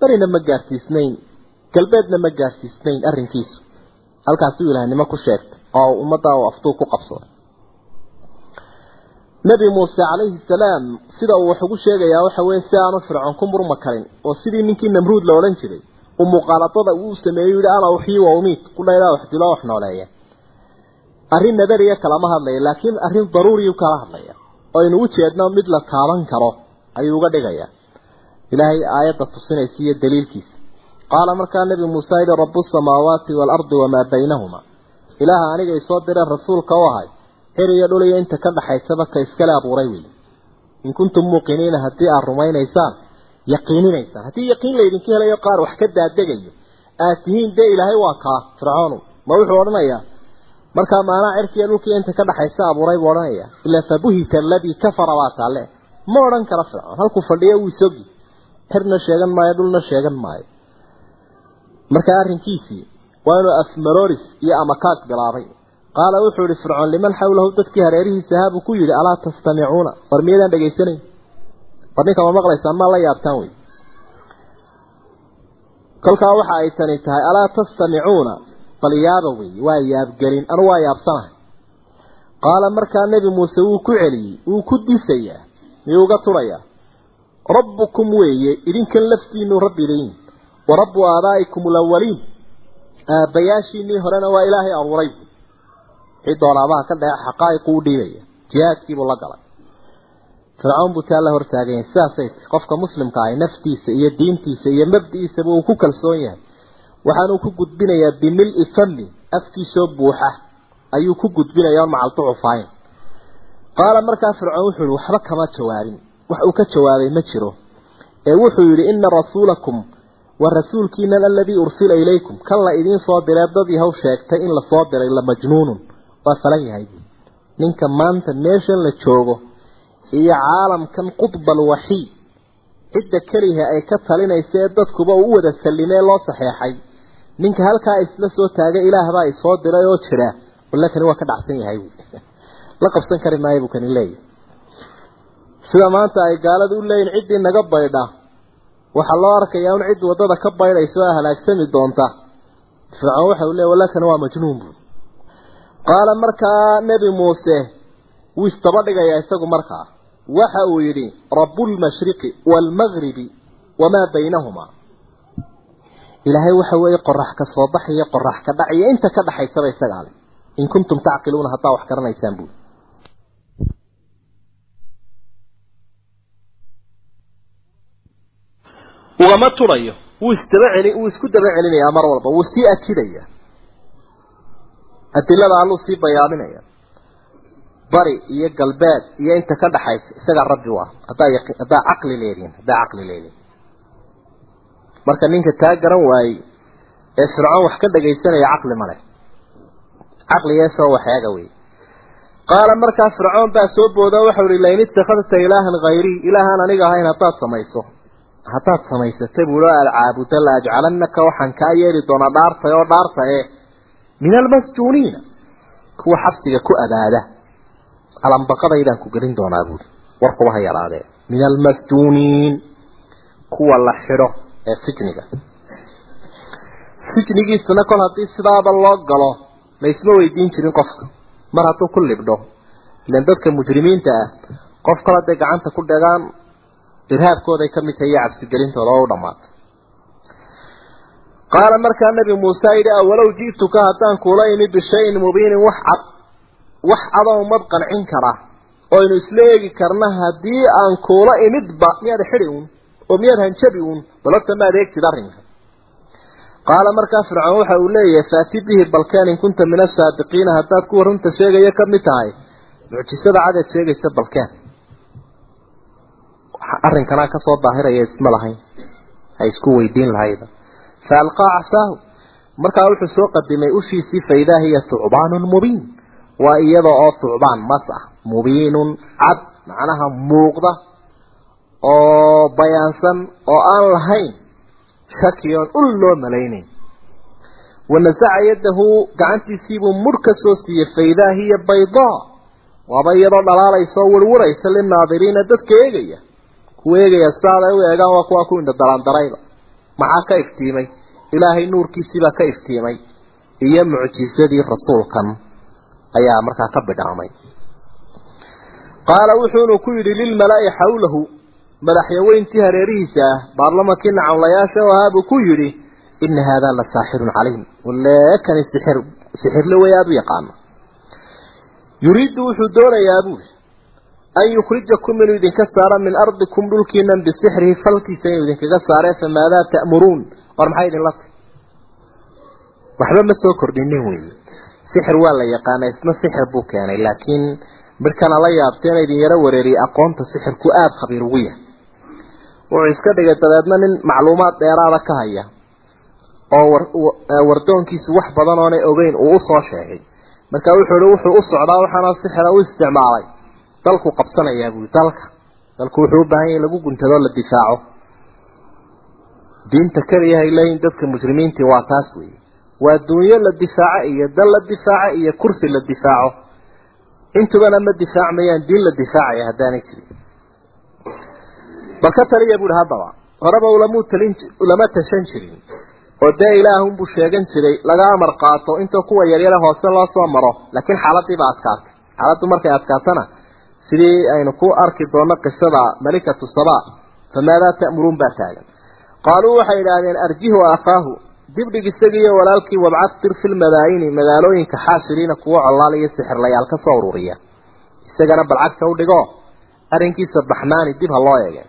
Berina ma gaarsiisnayn galbeedna ma gaarsiisnayn arrinkiisu. Halkaasuu ilaahnimo ku sheegtay oo ummadda uu aftuu ku qabsaday nebi muuse calayhi salaam sida uu wax ugu sheegayaa waxa weeye si aanu fircoon ku murma karin oo sidii ninkii namruud la odhan jiray uu muqaaladada uu sameeyey yidhi ana uxyi wa umiit kudhaydaa wax dilo wax nooleeya arrin nadariya kalama hadlaya laakiin arrin daruuriyu kala hadlaya. Oo aynu u mid la taaban karo ayuu uga dhigaya. Ilaahay aayadda tusinaysa iyo daliilkiisa. Qaala markaa nebi muuse yidhi rabu samaawaati waalardi wamaa baynahuma. Ilaaha aniga isoo direen rasuulka u ahay hir iyo dhul iyo inta ka dhaxaysaba ka iskale abuuray wey in kuntum muuqiniina haddii aad rumaynaysaan yaqiininaysaan. Haddii yaqiin laydinka helayo qaar wax ka daadegayo aad tihiin dee ilaahay waa kaa fircoonu ma wuxuu odhanayaa markaa maanaa cirkiiyo dhulkiiyo inta ka dhaxaysa abuuray buu odhanaya ilaa fabuhita aladii kafara waa taale ma odhan karo fircoon halkuu fadhiyo wuu isogi xirna sheegan maayo dhulna sheegan maayo. Markaa arrinkiisii waa inuu afmaroris iyo amakaag bilaabay. Qaala wuxuu yihi fircoon liman xawlahu dadkii hareerihiisa buu ku yidhi alaa tastamicuuna? War miyaydaan dhegaysanayn war ninka ma maqlaysaan maa la yaabtaan wey. Kolkaa waxa ay tani tahay alaa tastamicuuna bal yaaba wey waa yaabgelin anu waa yaabsanahay. Qaala markaa nebi muuse wuu ku celiyey wuu ku disayaa miyuu uga turayaa rabbukum weeye idinkan laftiinu rabbi leyin wa rabbu aabaa'ikum alawaliin aabbayaashiinii horena waa ilaahay abuuray. Wixii doonaabaha ka dhace xaqaa'iqu u dhiibaya jihaadkiibuu la galay. Fircawn buu taa la hortaaganya sidaasay qofka muslimka ahi naftiisa iyo diintiisa iyo mabdi'iisaba uu ku kalsoon yahay waxaanuu ku gudbinayaa bimil-i fami afkiisoo buuxa. Ayuu ku gudbinaya on macalducufaayn qaala markaa fircoon wuxuu yihi waxba kama jawaabin. Wax uu ka jawaabay ma jiro. Ee wuxuu yidhi ina rasuulakum wa rasuulkiinan aladii ursila ilaykum kan la idiin soo diree dad yahow sheegtay in la soo diray la majnuunun. Waa falan yahay. Ninka maanta meeshan la joogo iyo caalamkan qudbal waxiid cidda keliha ay ka talinaysa ee dadkuba uu u wada sallimee loo saxeexay ninka halkaa isla soo taagay ilaahbaa isoo diray oo jira. Walla kani waa ka dhacsan yahay. La qabsan kari maayo buu kani leeyahy sida maanta ay gaaladu u leeyihiin ciddii naga baydha waxaa loo arkayaa un cid waddada ka baydhaysa oo halaagsami doonta. Fircoon waxa uu leeyahay walakana waa majnuun buu. Qaala markaa nebi muuse wuu istaba dhigayaa isagu markaa. Waxa uu yidhi rabbulmashriqi waalmagribi wamaa baynahumaa ilaahay waxa weeye qorax ka soo baxaya qorax ka dhacaya inta ka dhaxaysaba isagaa leh in kuntum tacqiluuna haddaa wax garanaysaan buuli ugama turayo? Wuu isdaba celi wuu isku daba celinayaa mar walba wuu sii akidaya adilada alluu sii bayaaminaya bari iyo galbeed iyo inta ka dhaxaysa isagaa rabbi u ah. Haddaa haddaa caqli leediin haddaa caqli leediin marka ninka taa garan waayey ee fircoon wax ka dhagaysanaya caqli ma leh. Caqli yeeshoo waxeega wey qaala markaa fircoon baa soo booda waxau ihi lain ittakhadta ilaahan hayrii ilaahaan aniga ahayn haddaad samayso. Haddaad samaysatay buulo aada caabuda la ajcalanaka waxaan kaa yeeli doonaa dhaartay oo dhaarta ee min almasjuuniina. Kuwa xabsiga ku abaada. Alambaqadaydaan ku gelin doonaa buuri warkuba ha yaraadee. Min almasjuuniin. Kuwa la xidho ee sijniga sijnigiisana kol haddii sidaaba loo galo laysma weydiin jirin qofka mar hadduu ku libdho ilan dadka mujrimiinta ah qof kale hadday gacanta ku dhagaan irhaabkooday ka mid tahay iyo cabsigelintooda oo u dhammaatay qaala markaa nebi muuse yidhi awalow ji'tuka haddaan kuula imi bishayin mubiinin wax cad wax cadoo umad qancin kara oynu isla eegi karna haddii aan kuula imidba miyaad xidhi uun oo miyaad hanjabi uun balogta maad eegtid arrinka qaala markaa fircoon waxa uu leeyahay faati bihi balkeen in kunta min asaadiqiina haddaad kuwa runta sheegaya ka mid tahay mucjisada cadeed sheegaysa balkeen arrinkanaa ka soo daahiraya isma lahayn ha isku weydiin lahayda fa alqaa casaahu markaa wuxuu soo qadimay ushiisii faidaa hiya thucbaanun mubiin. Waa iyada oo thucbaan mas ah mubiinun cad macnaha muuqda oo bayaansan oo aan lahayn shaki oon ul loo malaynayn. Wanasaca yadahu gacantiisiibuu mudh ka soo siiyey faidaa hiya baydaa waaba iyadoo dhalaalaysa oo warwaraysa linaadiriina dadka eegaya. Kuwa eegaya saaday u eegaan waa kuwa ku indhadalaandarayba maxaa ka iftiimay? Ilaahay nuurkiisiibaa ka iftiimay. Iyo mucjisadii rasuulkan ayaa markaa ka bidhaamay qaala wuxuunu ku yidhi lilmalaa'i xawlahu madaxyaweyntii hareerihiisa ah baarlamankii nacawlayaasha oo ahaa buu ku yidhi ina haadaa la saaxirun caliim. Waleekani sixir sixirle way aada u yaqaano. Yuriidu wuxuu doonayaa buuri an yukhrijakum inuu idinka saaro min ardikum dhulkiinan bisixrihi falkiisa inuu idinkaga saaree famaadaa ta'muruun? War maxay idinla tahy waxba ma soo kordhinin weeye sixir waa la yaqaana isna sixir buu keenay laakiin midhkana la yaabtay ina idin yaro wareeriyay aqoonta sixirku aada khabiir ugu yahay wuxuu iska dhigay dabeedna nin macluumaad dheeraada ka haya oo wardoonkiisu wax badan oonay ogeyn uu u soo sheegay. Marka wuxuu ihi wuxuu u socdaa waxaana sixira u isticmaalay. Dalku qabsanayaa buui dalka. Dalku wuxuu u baahan yahay lagu guntado la difaaco diinta keliyahay leeyihiin dadka mujrimiintii waa taas weeye. Waa dunyo la difaaco iyo dal la difaaco iyo kursi la difaaco intubana ma difaacmayaan diin la difaacaya haddaanay jirin bal ka taliya buuhi haddaba horeba ulamuu talin ulama tashan jirin oo dee ilaahunbuu sheegan jiray laga amar qaato inta kuwa yaryare hoose loo soo maro laakiin xaaladiiba adkaatay xaaladdu markay adkaatana sidii aynu ku arki doonno qisada malikatu saba famaadaa ta'muruun baa taagan. Qaaluu waxay idhaahdeen arjihu akhaahu dibdhig isagiiyo walaalkii wabcad tir fi lmadaayini magaalooyinka xaashiriina kuwa colaal iyo sixirlayaal ka soo ururiya. Isagana balcagta u dhigo arrinkiisa baxnaani dib ha loo eege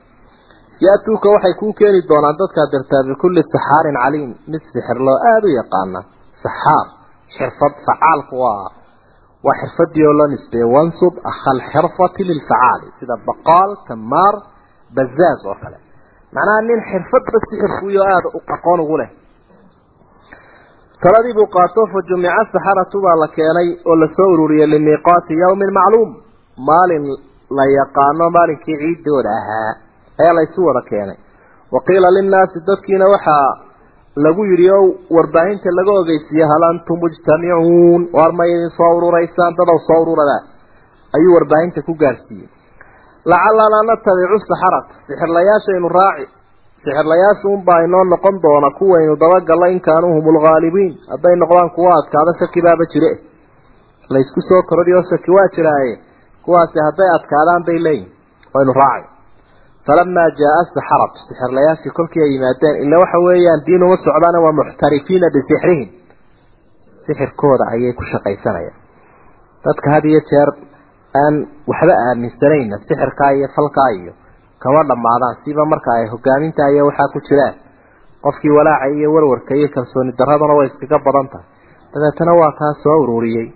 ya-tuuka waxay kuu keeni doonaan dadkaa dirtaa bikulli saxaarin caliim. Mid sixirloo aada u yaqaana. Saxaar. Xirfad facaalku waa waa xirfadii oo loo nisbeeyey wansub akhal xirfati lilfacaali sida baqaal tamaar bazaaz oo kale. Macnaha nin xirfadba sixirkuiyo aada aqoon ugu leh. Taladii buu qaato fa jumica saxaratu baa la keenay oo la soo ururiyey limiiqaati yawmin macluum. Maalin la yaqaano maalinkii ciidooda ahaa ayaa la isu wada keenay. Wa qiila linnaasi dadkiina waxaa lagu yidhi oo warbaahinta laga ogeysiiyey hal antum mujtamicuun. Waar may idin soo ururaysaan dadaw soo ururadaa ayuu warbaahinta ku gaarsiiyey. Lacalanaa natabicu saxarata sixirlayaashaynu raaci sixirlayaashu unbaa inoo noqon doona kuwaynu dabagalla in kaanuu hum ulghaalibiin hadday noqdaan kuwa adkaada shaki baaba jire. Laysku soo kororiyo shaki waa jiraaye kuwaasi hadday adkaadaan bay leeyihiin waynu raacay falamaa jaa-a saxaratu sixirlayaashii kolkii ay yimaadeen ila waxa weeyaan diin uma socdaana waa muxtarifiina bisixrihim sixirkooda ayay ku shaqaysanayaan dadka had iyo jeer aan waxba aaminsanayna sixirkaa iyo falkaa iyo kama dhammaadaan siba marka ay hogaaminta iyo waxaa ku jiraan qofkii walaaca iyo warwarka iyo kalsooni daraduna way iskaga badan tahay dabeetana waa kaa soo ururiyey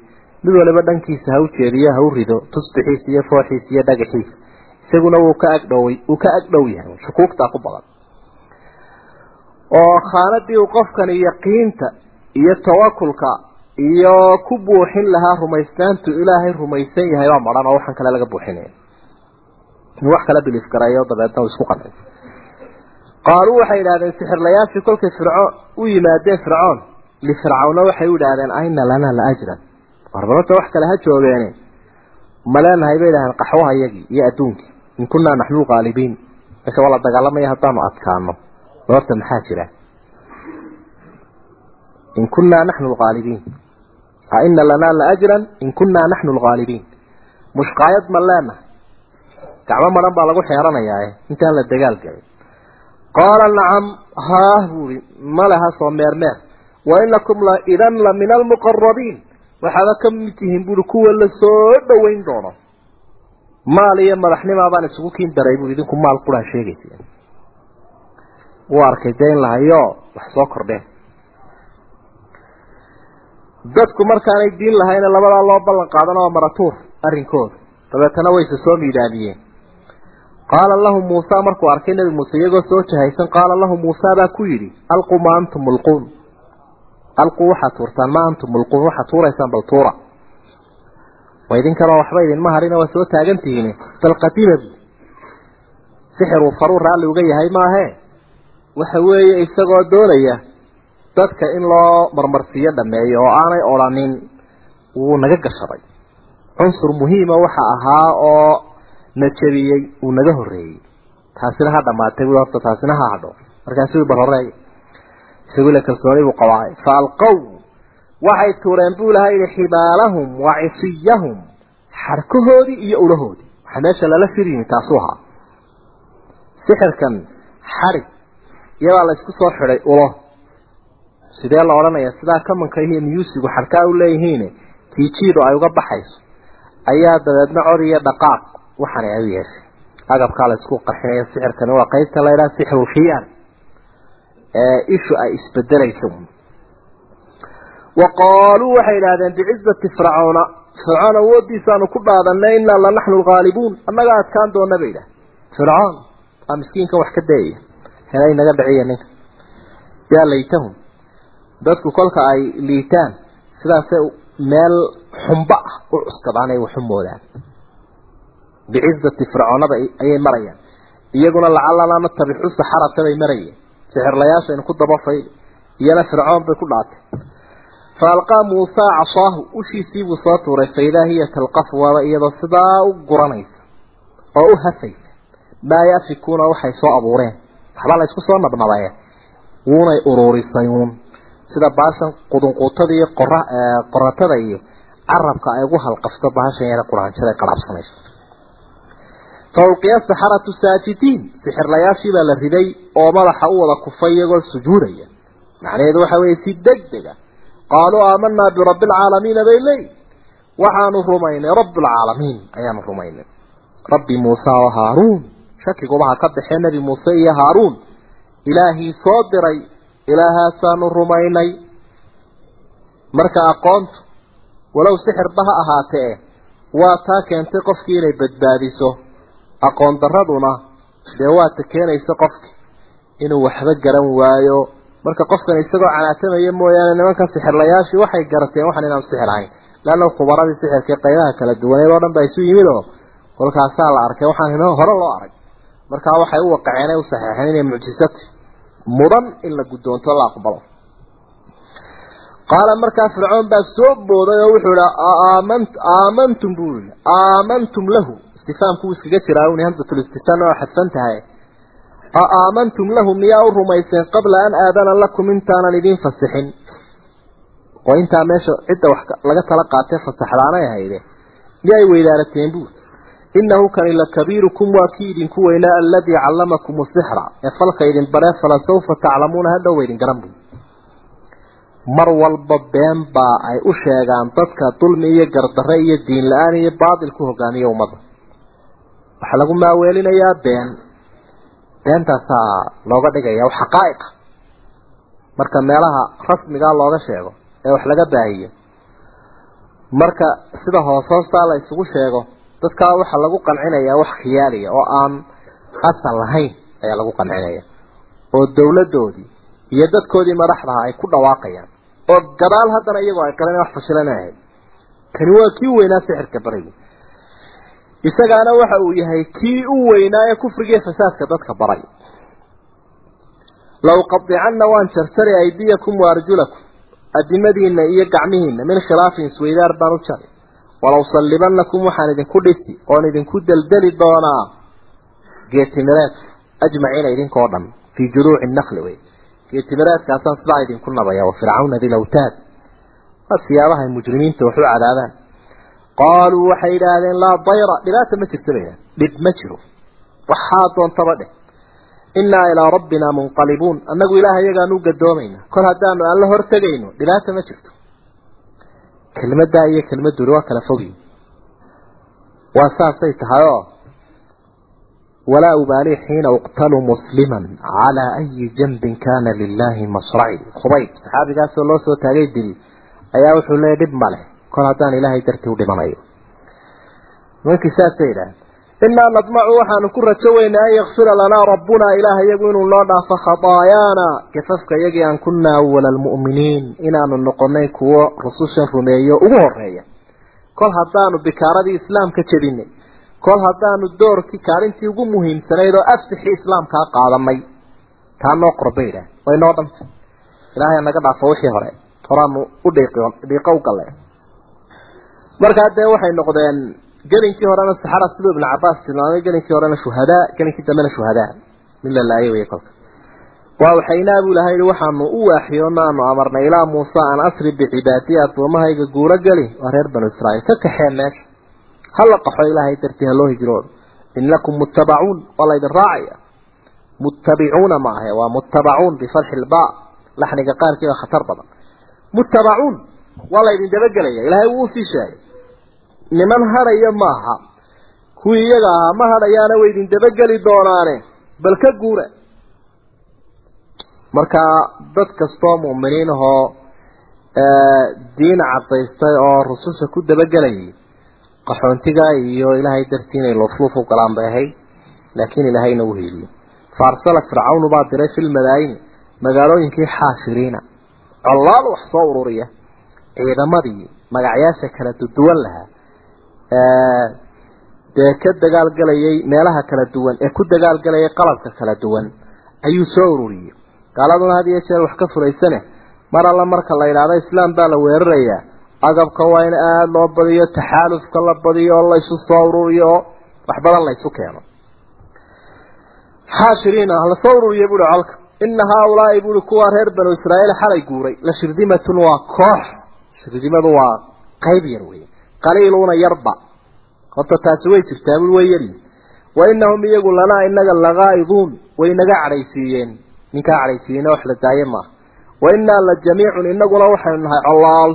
mid waliba dhankiisa ha u jeediyo ha u rido tusbixiisa iyo fooxiisa iyo dhagaxiisa isaguna wuu ka agdhoway wuu ka agdhow yahay shukuugtaa ku badan. Oo khaanadii uu qofkani yaqiinta iyo tawakulka iyo ku buuxin lahaa rumaysnaantu ilaahay rumaysan yahay waa maran oo waxaan kale laga buuxinaya in wax kala bilis gareeyo dabeedna uu isku qancay qaaluu waxay yidhahdeen sixirlayaashii kolkay fircoon u yimaadeen fircoon lifircawna waxay u yidhaahdeen ayna lanaa la ajran. Warbalota wax kale ha joogeene. Ma leenahay bay yidhahdeen qaxwaha iyagii iyo adduunkii in kunnaa naxnu lqaalibiin meesha waa la dagaalamaya haddaanu adkaano doorta maxaa jira in kunnaa naxnu lqaalibiin aina lanaa la ajran in kunnaa naxnu lqaalibiin mushqaayad ma leenahay gacmo maran baa lagu xeeranayaa intaan la dagaal gelin qaala nacam haah buuri ma laha soo meermeer wa inakum la idan la min almuqarabiin waxaaba kuwa la soo doono maal iyo madaxnimaa baan isugu kiin daray buuri idinku maal quraa sheegaysa wuu arkay in lahayo wax soo kordheen. Dadku markaanay diin lahayna labadaa loo ballan qaadana waa maratuur arrinkooda. Dabeetana wayse soo miidhaamiyeen qaala lahu muusa markuu arkay nebi muuse iyagoo soo jahaysan qaala lahu muusa baa ku yidhi alquu ma antum mulquun? Alquu waxaad tuurtaan ma antum mulquun waxaad tuuraysaan bal tuura wa idinkanoo waxba idinma harina waa soo taagantihiin bal qadima bu sixiruu faruu raalli uga yahay maahee waxa weeye isagoo doonaya dadka in loo marmarsiiyo dhameeyo oo aanay odhanin wuu naga gashaday cunsur muhiima waxa ahaa oo na jabiyey uu naga horreeyey. Taasina ha dhamaatay bui horta waxay tuureen buu laha yihi xibaalahum wa cisiyahum. Xarkahoodii iyo ulahoodii waxaa meesha lala fir yimi taasuu ahaa sixirkan xarig. Iyabaa la isku soo xidhay ulo. Sidee la odhanayaa? Sidaa kamanka iyo miyuusigu xarkaa u leeyihiin jiijiidu ay uga baxayso. Ayaa dabeedna cod iyo dhaqaaq waxaana ay u yeeshay. Agabkaa la isku qarxinayo sixirkani waa qeybta la yidhaha sixru khiyaar ee ishu ay isbedelayso qaaluu waxay idhahdeen bicizati fircauna fircoon awooddiisaanu ku dhaadanay innaa la naxnu lghaalibuun. Annaga adkaan doona bay idhaha fircoon waa miskiinkan wax ka dayaya. Helay naga dhiciya ninka yaa laytahum dadku kolka ay liitaan sidaasay meel xumba ah u cuskadaan ay waxu moodaan. Bicizati fircoonada ayay marayaan. Iyaguna lacallanaa natabixu saxarata bay marayeen. Sixirlayaashaynu ku dabafay iyana fircoon bay ku dhaatay fa alqaa muusaa casaahu ushiisiibuu soo tuuray faidaa hiya talqafu waaba iyadoo sidaa u guranaysa oo u hafaysa maa yafikuuna waxay soo abuureen waxbaa la isku soo nabnabaya wuunay uruurisay uun sida baashan qudunquutada iyo qora qoratada iyo carabka ay ugu halqafto baashan yara quraanjada ay qaraabsanayso fa ulqiya saxaratu saajidiin sixirlayaashii baa la riday qaaluu aamanaa birabbi alcaalamiina bay leeyihiin waxaanu rumaynay rabbilcaalamiin ayaanu rumaynay. Rabbi muusa oo haaruun shakiguba ha ka baxee nebi muuse iyo haaruun. Ilaahii soo diray ilaahaasaanu rumaynay. Marka aqoontu walow sixirba ha ahaatee waa taa keentay qofkii inay badbaadiso. Aqoon daraduna dee waata keenaysa qofki inuu waxba garan waayo marka qofkan isagoo canaatamaya mooyaane nimankan sixirlayaashii waxay garateen waxaan inaanu sixir ahayn leanna khubaradii sixirkii qaybaha kala duwaneed oo dhan baa isu yimid oo kolkaasaa la arkay. Waxaan hore loo arag. Markaa waxay u waqaceen ay u saxeexeen inay mucjisati mudan in la guddoonto la aqbalo. Qaala markaa fircoon baa soo booday oo wuxuu idhi aamant aamantum buu yihi aamantum lahu. Istifaamku wuu iskaga jiraa un hamsatul istifhaam oo xadfan tahay aamantum lahu miyaa u rumayseen qabla an aadana lakum intaanan idiin fasixin. Oo intaa meesha cidda wax laga tala qaatee fasaxdaanay ahayde miyay weydaarateen buur innahu kani lakabiirukum waa kii idinku weynaa aladii callamakum sixra ee falka idin baree fala sawfa taclamuuna hadhow idin garan buur mar walba been baa ay u sheegaan dadka dulmi iyo gardarre iyo diin la'aan iyo baatil ku hogaamiya ummadda waxaa lagu maaweelinayaa been beentaasaa looga dhigaya wax xaqaa'iqa marka meelaha rasmigaa looga sheego ee wax laga baahiyo. Marka sida hoos hoostaa la isugu sheego dadkaa waxaa lagu qancinayaa wax khiyaaliya oo aan asal lahayn ayaa lagu qancinaya. Oo dowladdoodii iyo dadkoodii madaxdaha ay ku dhawaaqayaan. Oo gadaal haddana iyagoo ay qaleen wax fashilanahay. Kani waa kii weynaa sixirka bariga isagaana waxa uu yahay kii u weynaa ee kufrigiiyo fasaadka dadka baray. Law qadicanna waan jarjari aydiyakum wa arjulakum iyo gacmihiina min khilaafin isweydaar baan u jari walaw sallibanakum waxaan idinku dhisi oon idinku deldeli doonaa. Geetimireed ajmaciina idinkoo dhan fii juduuci nakli wey. Geetimireedkaasaan sidaa idinku nabaya wa fircawna dilawtaad waa siyaabaha ay mujrimiinta wax u cadaadaan qaaluu waxay yidhaahdeen laa dayra. Dhibaata ma jirta bay dhib ma jiro. Waxaa doontaba dheh. Innaa ilaa rabbinaa munqalibuun annagu ilaah iyagaanu u gadoomayna kol haddaanu aan la hortegayno dhibaata ma jirto. Kelmaddaa iyo kelmadduri waa kala fogyi waa saasay tahay oo walaa ubaalii xiina uqtalu musliman calaa ayi janbin kaana lilaahi masraci. Khubayb saxaabigaasoo loo soo taagay dil ayaa wuxuu leeyay dhib ma leh kol haddaan ilaahay dartii u dhimanayo nimankii saasay idhaah innaa nadmacu waxaanu ku rajo weynay an yakfira lanaa rabbunaa ilaah iyagu inuu noo dhaafo khataayaana. Gafafka iyagii aan kunaa awala almu'miniin inaanu noqonay kuwo rusushan rumeeyo ugu horreeya kol haddaanu bikaaradii islaamka jebinay kol haddaanu doorkii kaalintii ugu muhiimsanayd oo afsixii islaamkaa qaadanay. Taa noo idhaah way noo dhantay ilaahay naga dhaafo wixii hore horaanu u dhiiqo u galle markaa dee waxay noqdeen gelinkii horena saxara siduu ibnu cabaas tilmaamay gelinkii horena shuhadaa gelinkii dambena shuhadaa. Mid la laayay wey kolka. Waa waxaynaa buu ilahay yihi waxaanu u waaxiyoona aanu amarnay ilaa muuse an asri bicibaadiyi addoomahayga guuro geli. Waa reer banu israa'iil. Ka kaxeen meesha. Hala qaxo ilaahay dartii haloo hijroodo. Inakum muttabacuun waa laydin raacaya. Muttabicuuna ma ahe waa muttabacuun bifatxi lbaa laxniga qaarkiiba khatar badan. Muttabacuun waa laydin dabagelaya. Ilaahay wuu u sii sheegay niman hadhaya maaha. Kuwii iyaga ahaa ma hadhayaana way idin dabageli doonaane bal ka guura markaa dad kastoo mu'miniin ahoo diin cadaystay oo rususha ku dabagelayay qaxoontiga iyo ilaahay dartii inay lufluf u galaan bay ahayd laakiin ilaahayna u hiiliyo faarsala fircawnu baa diray fil madaayini magaalooyinkii xaashiriina. Collaal wax soo ururiya ciidamadii magacyaasha kala duwan lahaa dee ka dagaalgelayay meelaha kala duwan ee ku dagaalgelayay qalabka kala duwan ayuu soo ururiyey. Gaaladuna had iyo jeer wax ka furaysane mar alla marka la yidhaahdo islaam baa la weerarayaa. Agabka waa in aada loo badiyo taxaalufka la badiyo oo laysu soo ururiyo oo wax badan laysu keeno. Xaashiriina la soo ururiya buuhi colka ina haaulaai buuhi kuwaa reer banu israa'iil xalay guuray. La shirdimatun waa koox shirdimadu waa qayb yar wey qaliiluuna yarba. Horta taasi way jirtaa bui way yari wa inahum iyagu lanaa inaga lagaa'iduun way naga cadhaysiiyeen. Ninkaa cadhaysiiyeyna wax la daaye maaha. Wa innaa la jamiicun inaguna waxaynu nahay colaal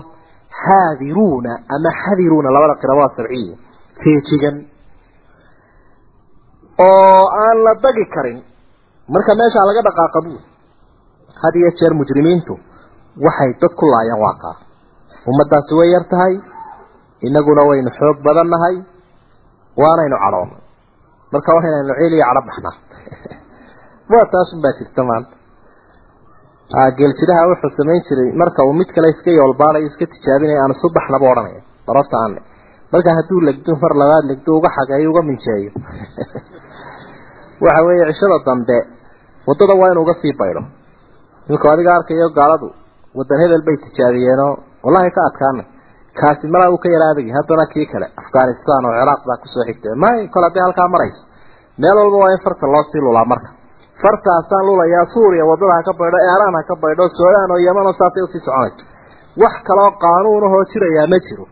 xaadiruuna ama xadiruuna labada qiraba waa sabciya feejigan. Oo aan la dagi karin marka meeshaa laga dhaqaaqa buur had iyo jeer mujrimiintu waxay dad ku laayaan waa kaa ummaddaasi way yar tahay inaguna waynu xoog badan nahay waanaynu cadhoonnay marka waa inaynu ciil iyo cadho baxnaa. Waa taasun baa jirta maanta geeljidaha wuxuu samayn jiray. Marka uu mid kale iska yoolbaanayo iska tijaabinaya aan subaxnaba odhanaya darafta aanle marka hadduu legdo mar labaad legdo uga xageeyo uga minjeeyo waxa weeye cishada dambe waddada waa inuu uga sii baydho imika adiga arkayo gaaladu waddan hebel bay tijaabiyeenoo wallahi ka adkaanay kaasi malaa uu ka yara adagi haddana kii kale afghanistan oo ciraaq baa ku soo xigtay may kol haddii halkaa marayso meel walba waa in farta loo sii lulaa marka. Fartaasaan lulayaa suuriya waddada ka baydho eeraan ha ka baydho suudaan oo yeman oo saasay u sii soconayso. Wax kaloo qaanuun ahoo jirayaa ma jiro.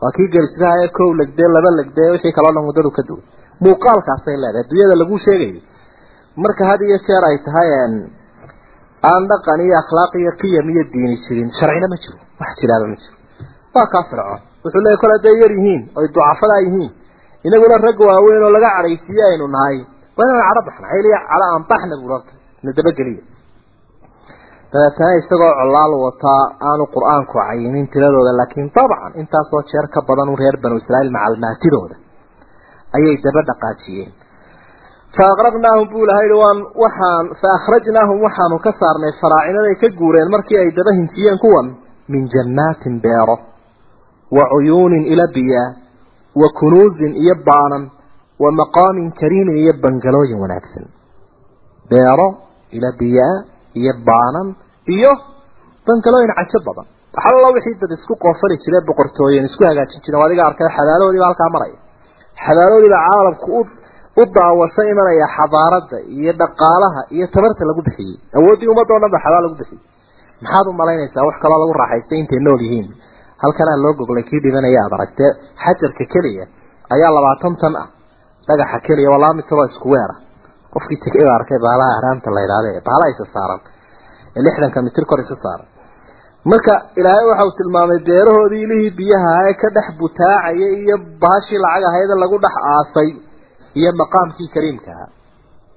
Waa kii gelisdahaye kow legdee laba legdee wixii kaloo dhan waddadu ka duway muuqaalkaasay leedahay adduunyada laguu sheegayo marka had iyo jeer ay tahay aan dhaqan iyo akhlaaq iyo qiyam iyo diini jirin sharcina ma jiro. Wax jiraaba ma jiro waa kaa fircoon wuxuu leeyahy kole hadday yar yihiin oy ducafadaa yihiin. Inaguna rag waaweyn oo laga cadhaysiiye aynu nahay. Waa inaan cadho baxna cadho aan baxna buu horta na dabageliya dabeetana isagoo colaal wataa aanu qur'aanku cayinin tiradooda laakiin dabcan intaasoo jeer ka badan u reer banu israa'iil macalmaatidooda. Ayay daba dhaqaajiyeen. Fa aqraqnaahum buu ilahay waan waxaan fa akhrajnaahum waxaanu ka saarnay faraacinaday ka guureen markii ay daba hinjiyeen kuwan min jannaatin beero cuyuunin ila biyaa wa kunuusin iyo baanan wa maqaamin kariimin iyo baanan iyo bangalooyin cajo badan. Waxalla wixii dad isku qoofali jire boqortooyen isku hagaajin jireen adiga arkay xabaaloodiiba halkaa maraya. Xabaaloodiiba caalamku u daawasho imanaya xadaarada iyo dhaqaalaha iyo tabarta lagu bixiyey. Awooddii ummadoo dhan ba xabaal lagu bixiyey. Maxaad u malaynaysaa wax kaloo lagu raaxaystay intay nool yihiin halkanaa loo goglay kii dhibanaya aad aragtee xajarka keliya ayaa labaatan tan ah. Dhagaxa keliya waa laba mitroo isku weera. Qofkii tegay baa arkay baalaha ahraamta la yidhahde baalaha isa saaran ee lixdanka mitir kor isu saaran. Marka ilaahay waxa uu tilmaamay beerahoodii ilihii biyaha ee ka dhex butaacaya iyo baashii lacag ahayd lagu dhex aasay iyo maqaamkii kariimka ahaa.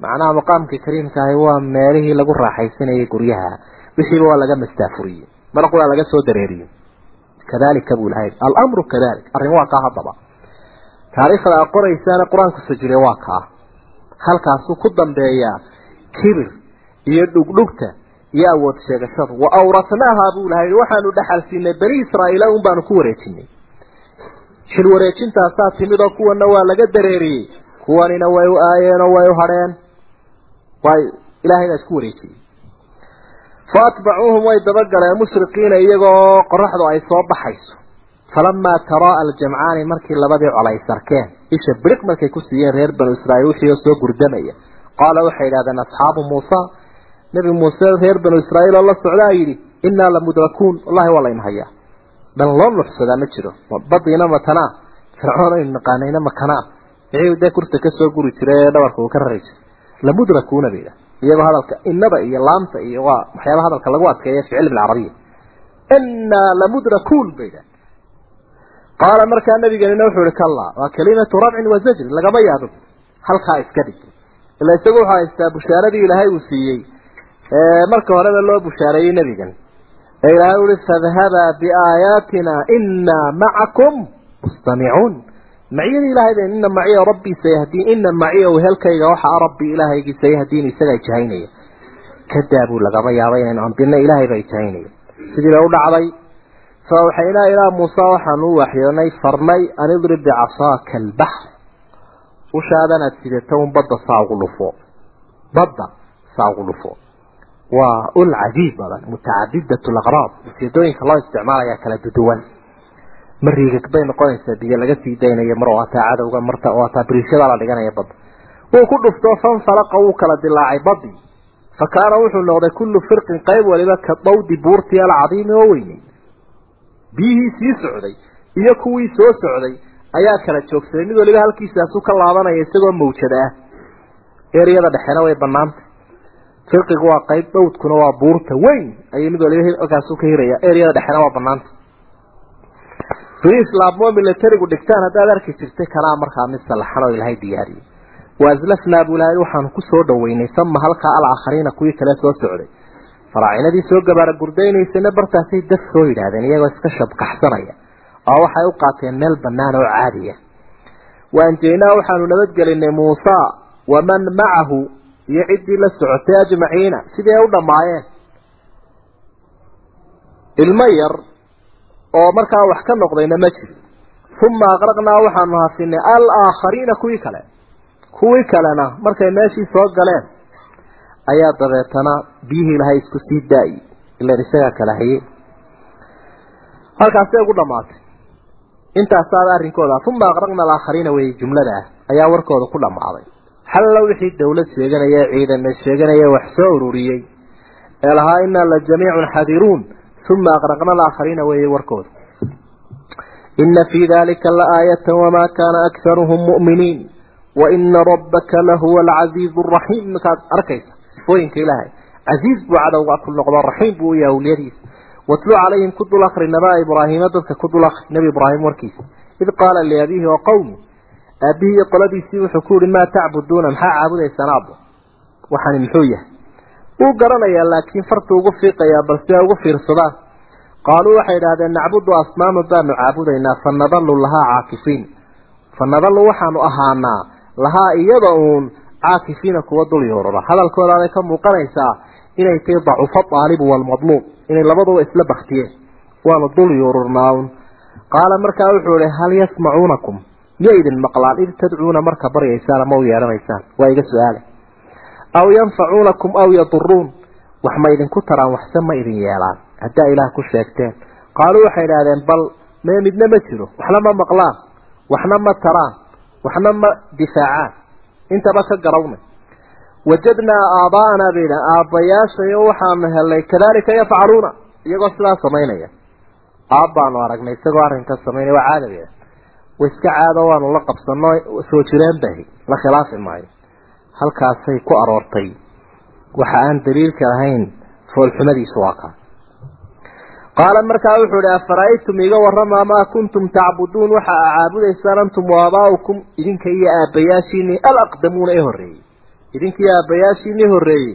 Macnaha maqaamkii kariimka ahay waa meelihii lagu raaxaysanayay guryaha wixiiba waa laga mastaafuriyey maraq waa laga soo dareeriyey kadalika buu ilahay alamru kadalik arrin waa kaa haddaba taariikhda aad qoraysaana qur'aanku sajilay waa kaa halkaasuu ku dambeeyaa kibir iyo dhugdhugta iyo awood sheegashada wa awratnaaha buu ilahay waxaanu dhaxal siinay bani israa'iila un baanu ku wareejinay xil wareejintaasaa timid oo kuwana waa laga dareeriyey kuwanina way u aayeen oo way u hadheen way ilaahay baa isku wareejiyey fa atbacuuhum way dabagaleen mushriqiina iyagoo qoraxdu ay soo baxayso falamaa taraa aljamcaani markii labadii col ay sarkeen isha biriq markay ku siiyeen reer banu israa'iil wixii oo soo gurdamaya qaala waxay yidhahdeen asxaabu muusa nebi muuse reer banu israa'iil oo la socdaa yidhi innaa lamudrakuun wallahi waa layna hayaa dhan loo nuxsadaa ma jiro badiina matanaa fircoon aynu naqaanayna makanaa wixii dee kurta ka guri jiray ee dhabarka uu ka rari jiray lamudrakuuna bay yidhaha iyagoo hadalka innaba iyo laamta iyo waa waxyaaba hadalka lagu adkeeya fi cilmi alcarabiya innaa lamudrakuun bay yidhaha qaala markaa nabiganina wuxuu ihi kallaa waa kalimatu rabcin wa zajri lagama yaabo. Halkaa iska dhig ila isagu wuxuu haystaa bushaaradii ilaahay uu siiyey. Marka horeba loo bushaareeyey nebigan. Ee ilaahay uhi fadhabaa biaayaatina inaa macakum mustamicuun maciyada ilaahay been ina maciya rabbii sayahdiin ina maciya wehelkayga waxaa rabbi ilaahaygi sayahdiin isagaa jahaynaya. Kadaabuu lagaba yaabay inaynu andina ilaahay baa jahaynaya. Sidiiba u dhacday fa awxaynaa ilaa muusa waxaan u waxyoonay farnay an idrib bicasaaka albaxr ushaadanaad sidata un badda saa ugu dhufo. Badda saa ugu dhufo. Waa ul cajiib badan mutacadidatu laqraab ujeedooyinka loo isticmaalayaa kala duduwan mariiga bay noqonaysaa biyo laga sii daynayo mar oo ataa cadowga marta oo ataa biriishada la dhiganaya badda wuu ku dhufto fanfalaqa wuu kala dilaacay badii fa kaana wuxuu noqday kullu firqin qayb waliba ka dawdi buurtii alcadiimi oo weyney biyihii sii socday iyo kuwii soo socday ayaa kala joogsaday. Mid waliba halkiisaasu ka laabanaya isagoo mawjada ah. Eriyada dhexena way banaantay firqigu waa qayb dhowdkuna waa buurta weyn. Ayay mid waliba halkaasu ka hiraya eriyada dhexena waa banaantay fii islaammo militarigu dhigtaan. Haddaad arki jirtay kanaa markaa mid salaxan oo ilaahay diyaariyey. Waaslafnaa buu ilahay waxaanu ku soo dhaweynay sama halkaa alaakhariina kuwii kale soo socday. Faraacinadii soo gabaara gurdaynaysana bartaasay daf soo yidhaahdeen iyagoo iska shabkaxsanaya. Oo waxay u qaateen meel bannaan oo caadiya. Waanjeynaa waxaanu nabadgelinay muusa. Waman macahu iyo ciddii la socotay ajmaciina. Sidii ay u dhammaayeen. Ilmo yar oo markaa wax ka noqdayna ma jiro uma aqraqnaa waxaanu hafinay alaakhariina kuwii kale. Kuwii kalena markay meeshii soo galeen ayaa dabeetana biyihii ilahay isku sii daayi ilan isagaa kala hayay. Halkaasay ugu dhammaatay intaasaaba arrinkooda uma aqraqna alaakhariina wey jumlada ah ayaa warkooda ku dhammaaday xalla wixii dawlad sheeganaya ciidana sheeganaya wax soo ururiyey ee lahaa inaa la jamiicun xadiruun uma aqraqna alaakhariina weeye warkooda ina fii dalika laaayata wamaa kaana akharuhum mu'miniin waina rabbaka lahuwa alcasiizu araxiim markaad arkaysa sifooyinka ilaahay casiiz buu cadowga ku noqdo raxiim buu yahay awliyadiisa watlu calayhim ku dul akri nabaa ibraahiima dadka ku dul akri nebi ibraahim warkiisa id qaala liabiihi wa qowmi aabihii qoladiisii wuxuu wuu garanayaa laakiin fartuu ugu fiiqayaa bal si ugu fiirsadaan. Qaaluu waxay idhahdeen nacbudu asnaama baanu caabudaynaa fa nadalu lahaa caakifiin. Fa nadalu waxaanu ahaanaa lahaa iyada uun caakifiina kuwa dul yoorara hadalkoodaaday ka muuqanaysaa inay tahay dacufa aalibu waalmadluub inay labaduba isla baktiyeen waanu dul yoorurnaa un qaala markaa wuxuu ihi hal yasmacuunakum miya idin maqlaan id tadcuuna marka baryaysaan ama u yeedhanaysaan waa iga su'aale aw yanfacuunakum aw yaduruun wax ma idinku taraan waxse ma idin yeelaan haddaa ilaah ku sheegteen qaaluu waxay idhahdeen bal mee midna ma jiro waxna ma maqlaan waxna ma taraan waxna ma difaacaan intaba ka garawna wajadnaa aabaa'anaa bay idhahan aabbayaashayo waxaanu helnay kadalika yafcaluuna iyagoo sidaa samaynaya aabbaanu aragnay isagoo arrinka samaynaya waa caada bay wa iska caado waanu la qabsano soo jireen bahi la khilaafi maayo halkaasay ku aroortay. Waxa aan daliilka ahayn foolxumadiisu waa kaa qaala markaa wuxuu ihi afara'aytum iga warramaa maa kuntum tacbuduun? Waxa aa caabudaysaan antum waabaa'ukum idinka iyo aabbayaashiinii alaqdamuuna ee horreeyey. Idinka iyo aabbayaashiinii horreeyey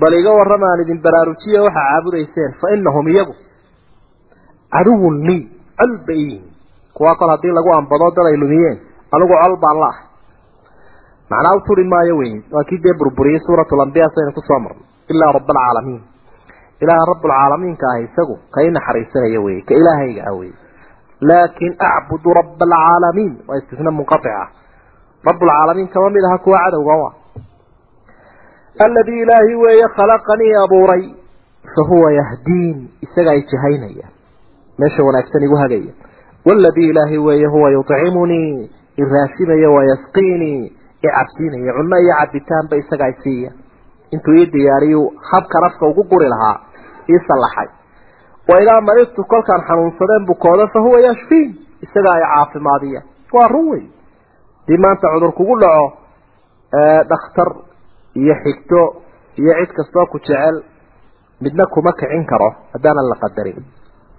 bal iga warramaan idin baraarujiya waxa caabudayseen fa inahum iyagu caduwun lii col ba iyihin kuwaa kol haddii lagu ambado dad ay lumiyeen anigu col baan la ahay macnaa u turi maayo wey waa kii dee burburiyey suurat lambiya saynu ku soo marnay ilaa rab alcaalamiin ilaaha rabbulcaalamiinka ah isagu ka i naxariisanaya wey ka ilaahayga ah wey laakin acbudu raba alcaalamiin waa istisna munqatica rabbulcaalamiin kama mid aha kuwa cadowga u ah ilaahi weeye khalaqanii abuuray fa huwa yahdiin isaga ay meesha wanaagsan igu hagaya waladii ilaahi weeye huwa yuطcimunii iraashimaya wayasqiinii icabsiinaya cunno iyo cabitaanba isaga ay siiya intuu ii diyaariyu habka rafka ugu guri lahaa ii sallaxay. Wa idaa maridtu kolkaan xanuunsadeen bukooda fa huwa yashfiin. Isaga ay caafimaadiya waa run wey haddii maanta cudur kugu dhaco dhakhtar iyo xigto iyo cid kastoo ku jecel midna kuma kicin karo haddaanan la qadarin.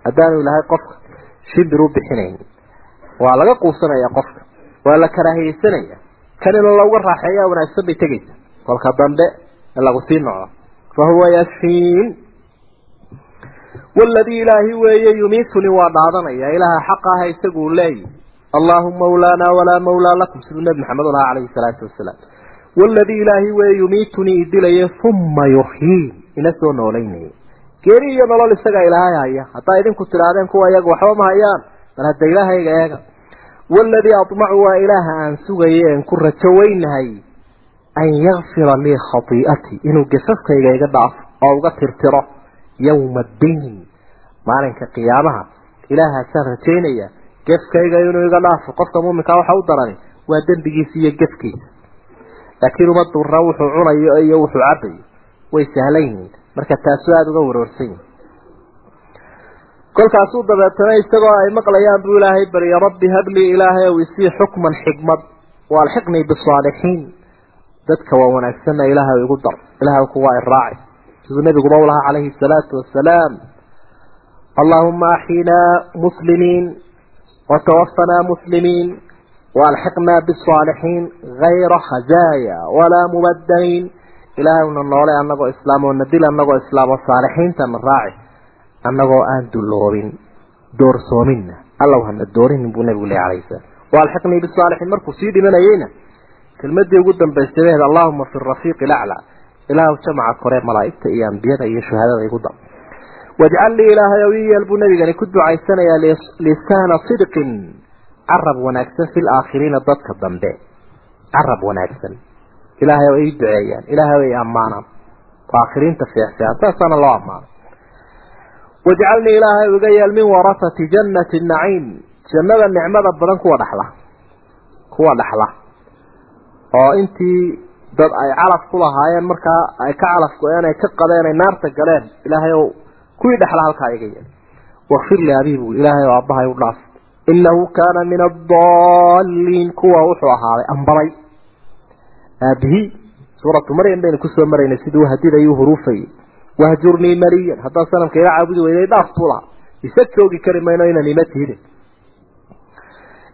Haddaanu ilahay qofka shimbir u bixinayn. Waa laga quusanaya qofka waa la karaahiyeysanaya kan in looga raaxeeyaa wanaagsan bay tegaysa. Kolka dambe lagu sii noco fa huwa yashfiin waladii ilaahi weeye yumiitunii waa dhaadanaya. Ilaaha xaqa aha isagu leeyi allahu mawlaanaa walaa mawlaa lakum siduu nebi maxamed u lahaa calayhi salaatu wasalaam. Waladii ilaahi weeye yumiitunii idilaya uma yuxyiin ina soo noolaynaya geeri iyo nolol isagaa ilaahay haya. Haddaa idinku tidhaahdeen kuwa iyaga waxba ma hayaan. Bal hadda ilaahayga eega waladii aطmacu waa ilaaha aan sugaya en ku rajo weynahay an yakfira lii khatii'atii inuu gafafkayga iga dhaafo oo uga tirtiro yowma addiin maalinka qiyaamaha ilaahaasaan rajaynaya gefkayga inuu iga dhaafo qofka muuminkaa waxa u darani waa dembigiisa iyo gefkiisa laakiin uma durra wuxuu cunayo iyo wuxuu cabayo way sahlan yihiin marka taasuu aada uga waroorsan yihiin kolkaasuu dabeetana isagoo ay maqlayaan buu ilaahay barya rabbi hablii ilaahay ow isii xukman xikmad waalxiqnii bisaalixiin. Dadka waa wanaagsanna ilaahay igu dar ilaahay kuwa ay raaci. Siduu nabiguba u lahaa calayhi salaatu wasalaam allaahuma axyinaa muslimiin watawafanaa muslimiin waalxiqnaa bisaalixiin gayra khazaaya walaa mubadaliin ilaahayna noole annagoo islaam oo nadil annagoo islaam oo saalixiintana raaci annagoo aan dulloobin doorsoominna allaw hana doorinin buu nabigu leeyahy alayhi salaam. Waalxiqnii bisaalixiin markuu sii dhimanayeyna kelmadii ugu dambaysay baheed allahuma fi rafiiqi laclaa ilaahu jamaca kore malaa'igta iyo ambiyada iyo shuhadada igu dar wajcal ilaahay ow ii buu nabigani ku ducaysanayaa lisaana sidqin. Carab wanaagsan fi laakhiriina dadka dambe. Carab wanaagsan. Ilaahay ii duceeyaan. Ilaahay ay ammaanaan. Aakhiriinta fiicfiican saasaana loo ammaano wajcalnii ilaahay iga yeel min warasati jannati naciim. Jannada nicmada badan kuwa dhaxla kuwa dhaxla oo intii dad ay calaf ku lahaayeen markaa ay ka calaf go-een ay ka qadeen ay naarta galeen ilaahay ow kuwii dhexla halkaa iga yeel wakfir li abii buu ilaahay oo aabbahay u dhaaf. Inahu kaana min adaalliin kuwa wuxuu ahaaday ambalay. Aabihii suuratu maryam baynu ku soo maraynay siduu hadidayuu huruufayay wahjurnii maliyan haddaad sanamka iga caabudi weyday dhaaf buu lahaa isa joogi kari mayno inan ima tiidin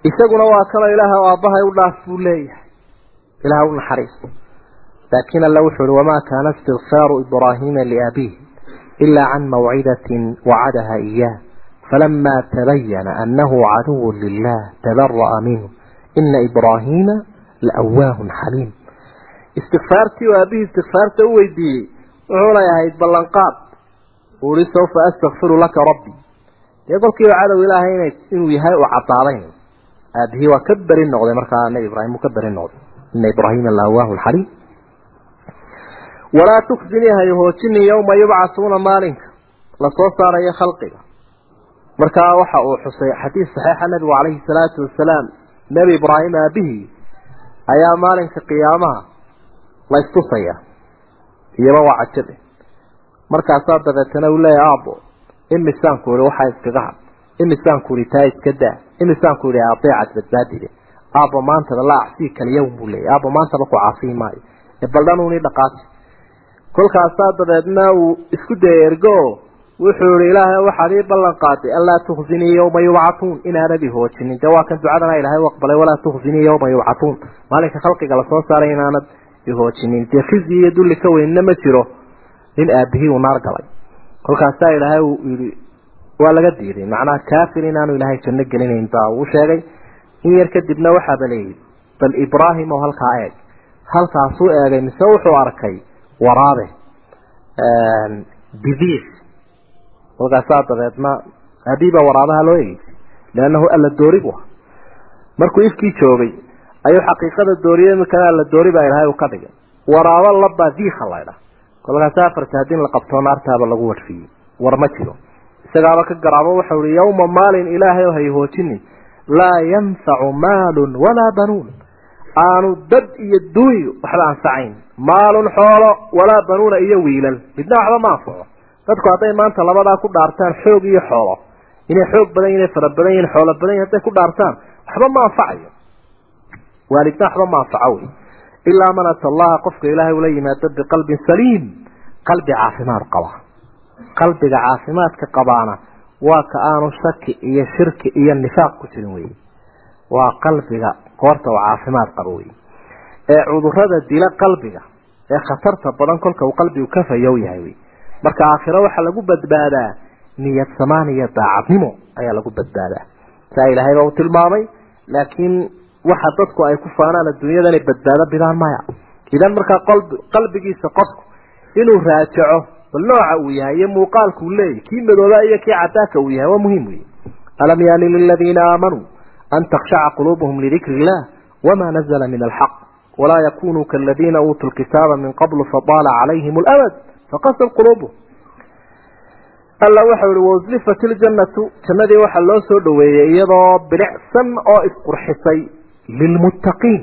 isaguna waa kanoo ilaahay oo aabbahay u dhaaf buu leeyahay ilaah u naxariis laakiin alla wuxuu uhi wamaa kaana istikfaaru ibraahiima liabiihi ilaa can mawcidatin wacadaha iyaah falamaa tabayana annahu caduwun lilah tabara'a minhu ina ibraahiima laawaahun xaliim istikfaartii oo aabihii istikfaarta u weydiiyey wuxuunay ahayd ballanqaad. Uu ihi sawfa astakfiru laka rabbi. Dee kolkiiba cadow ilaahay ina inuu yahay uu caddaadayn aabihii waa ka beri noqday markaa nabi ibraahim uu ka beri noqday. Ina ibraahiima laawaahu xaliim walaa tuksinii hayhoojini yowma yubcathuuna maalinka. Lasoo saarayo khalqiga. Markaa waxa uu xusay xadiis saxiixa nabigu calayhi salaatu wasalaam nebi ibraahim aabihii ayaa maalinka qiyaamaha la istusaya iyaba waa cajabe markaasaa dabeetana uu leeyahy aabo imisaanku ihi waxaa iskaga had. Imisaanku ihi taa iska daa. Imisaanku ihi adeecad badbaadide. Aabba maantaba la acsii kalyawm buu leeyahy aabba maantaba ku caasii maayo. Ee baldhanuuni dhaqaaji kolkaasaa dabeedna uu isku dayay ergo wuxuu ihi ilaahay waxaad ii ballan qaaday anlaa tukhzinii yowma yubcatuun inaanad ihoojinin dee waa kan ducadana ilaahay u aqbalay walaa tukhzinii yowma yubcatuun maalinka khalqiga la soo saaray inaanad ihoojinin dee iyo dulli ka weynna ma jiro nin aabihii uu naar galay. Kolkaasaa ilaahay uu yidhi waa laga diiday. Macnaha kaafir inaanu ilaahay janno gelinayn baa uu sheegay. In yar kadibna waxaaba leeyihi bal ibraahim oo halkaa eeg. Halkaasuu eegay mise wuxuu arkay waraabe bidiif kolkaasaa dabeedna abiiba waraabaha loo egeysay liannahu alla doori bu ahaa markuu ifkii joogay ayuu xaqiiqada dooriyey imikana alla doori baa ilahay uu ka dhigay. Waraabo labaa diika laydha kolkaasa afarta haddii la qabtoo naartaaba lagu warfiyey. War ma jiro. Isagaaba ka garaabo waxau ihi yowma maalin ilaahay oo hayhoojinin laa yanfacu maalun walaa banuun. Aanu dad iyo duunyo waxba anfacayn. Maalun xoolo walaa banuuna iyo wiilal. Midna waxba ma anfaco. Dadku hadday maanta labadaa ku dhaartaan xoog iyo xoolo. Inay xoog badan inay fara badan yihiin xoolo badan yihiin hadday ku dhaartaan waxba ma anfacayo waalidna waxba ma anfaco wey ilaa man ata allaha qofka ilaahay ula yimaado biqalbin saliim qalbi caafimaad qaba. Qalbiga caafimaadka qabaana waa ka aanu shaki iyo shirki iyo nifaaq ku jirin wey waa qalbiga goorta uu caafimaad qabo wey ee cudurrada dila qalbiga ee khatarta badan kolka uu qalbigu ka fayow yahay wey marka aakhiro waxaa lagu badbaadaa niyad samaan iyo daacadnimo ayaa lagu badbaadaa. Saa ilaahayba uu tilmaamay laakiin waxa dadku ay ku faanaan adduunyada inay badbaado bidaan maya. Idan markaa qalbigiisa qofku inuu raajaco bal nooca uu yahay iyo muuqaalka uu leeyahy kii madooba iyo kii cadaaka uu yahay waa muhiim wey alam yaani liladiina aamanuu an takshaca quluubuhum lidikri illah wama nazla min alxaq walaa yakunuu kaladiina uutuu lkitaaba min qablu fadaala calayhim اlamad faqasad quluubuhum. Alla waxau ihi waslifat iljannatu jannadii waxaa loo soo dhoweeyey iyadoo bilicsan oo isqurxisay lilmuttaqiin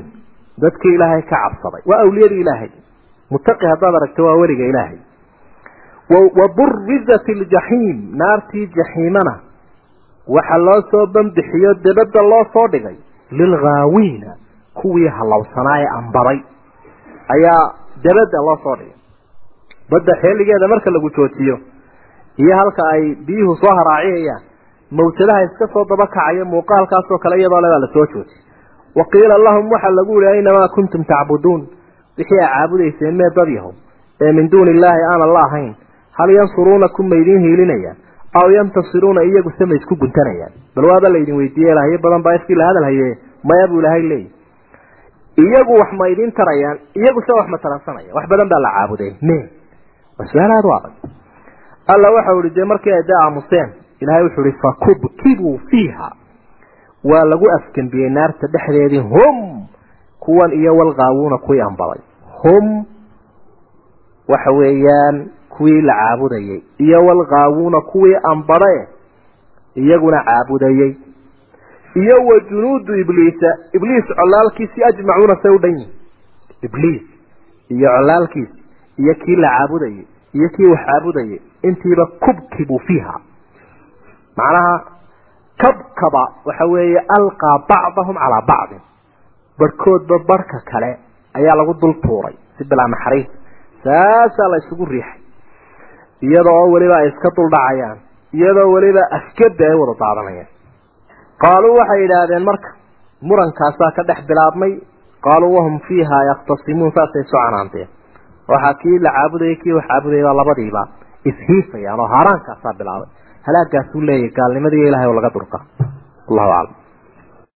dadkii ilaahay ka cabsaday waa awliyadii ilaahay muttaqi haddaad aragto waa weliga ilaahay wa burizat iljaxiim naartii jaxiimana waxaa loo soo banbixiyo debadda loo soo dhigay lilghaawiina kuwii hallowsanaa ee ambaday ayaa debadda loo soo dhigay badda xeeligeeda marka lagu joojiyo iyo halka ay biyuhu soo haraaciyayaan mawjadaha iska soo daba kacayo muuqaalkaasoo kale iyadoo le baa la soo jooji wa qiila lahum waxaa lagu yihi aynamaa kuntum tacbuduun wixii aa caabudayseen mee dad ee min duuni illaahi aanan la ahayn hal yansuruunakum ma idiin hiilinayaan aw yantasiruuna iyagu se ma isku guntanayaan bal waaba laydin weydiiye lahyo badan baa ifkii la hadal maya buu ilaahay leeyahy iyagu wax ma tarayaan iyagu se wax ma wax badan baa la caabuday me waa su'aal aada u adag alla waxau ihi dee markii ay dee aamuseen ilahay wuxuu ihi fakubkibuu fiiha waa lagu afgembiyey naarta dhexdeedii hum kuwan iyo walqaawuuna kuwii ambaday hum waxa weeyaan kuwii la caabudayey iyo walqaawuuna kuwii ambade iyaguna caabudayey iyo wa junuudu ibliisa ibliis colaalkiisii ajmacuuna say u dhan yihiin ibliis iyo colaalkiisi iyo kii la caabudayay iyo kii wax caabudayay intiiba kubkibu fiiha. Macnaha kabkaba waxa weeye alqaa bacdahum calaa bacdin. Barhkoodba barhka kale ayaa lagu dul tuuray si bilaa naxariis. Saasaa la isugu riixay. Iyadoo oo weliba ay iska duldhacayaan iyadoo weliba afgada ay wada daadanayaan. Qaaluu waxay yidhaahdeen marka murankaasaa ka dhex bilaabmay. Qaaluu wahum fiiha yakhtasimuun saasay soo canaanteen waxaa kii la caabudayay kii wax caabudayay baa labadiiba. Ishiifayaan oo haaraankaasaa bilaabay halaagaasuu leeyahy gaalnimadii ilahay oo laga durka. Allahu aclam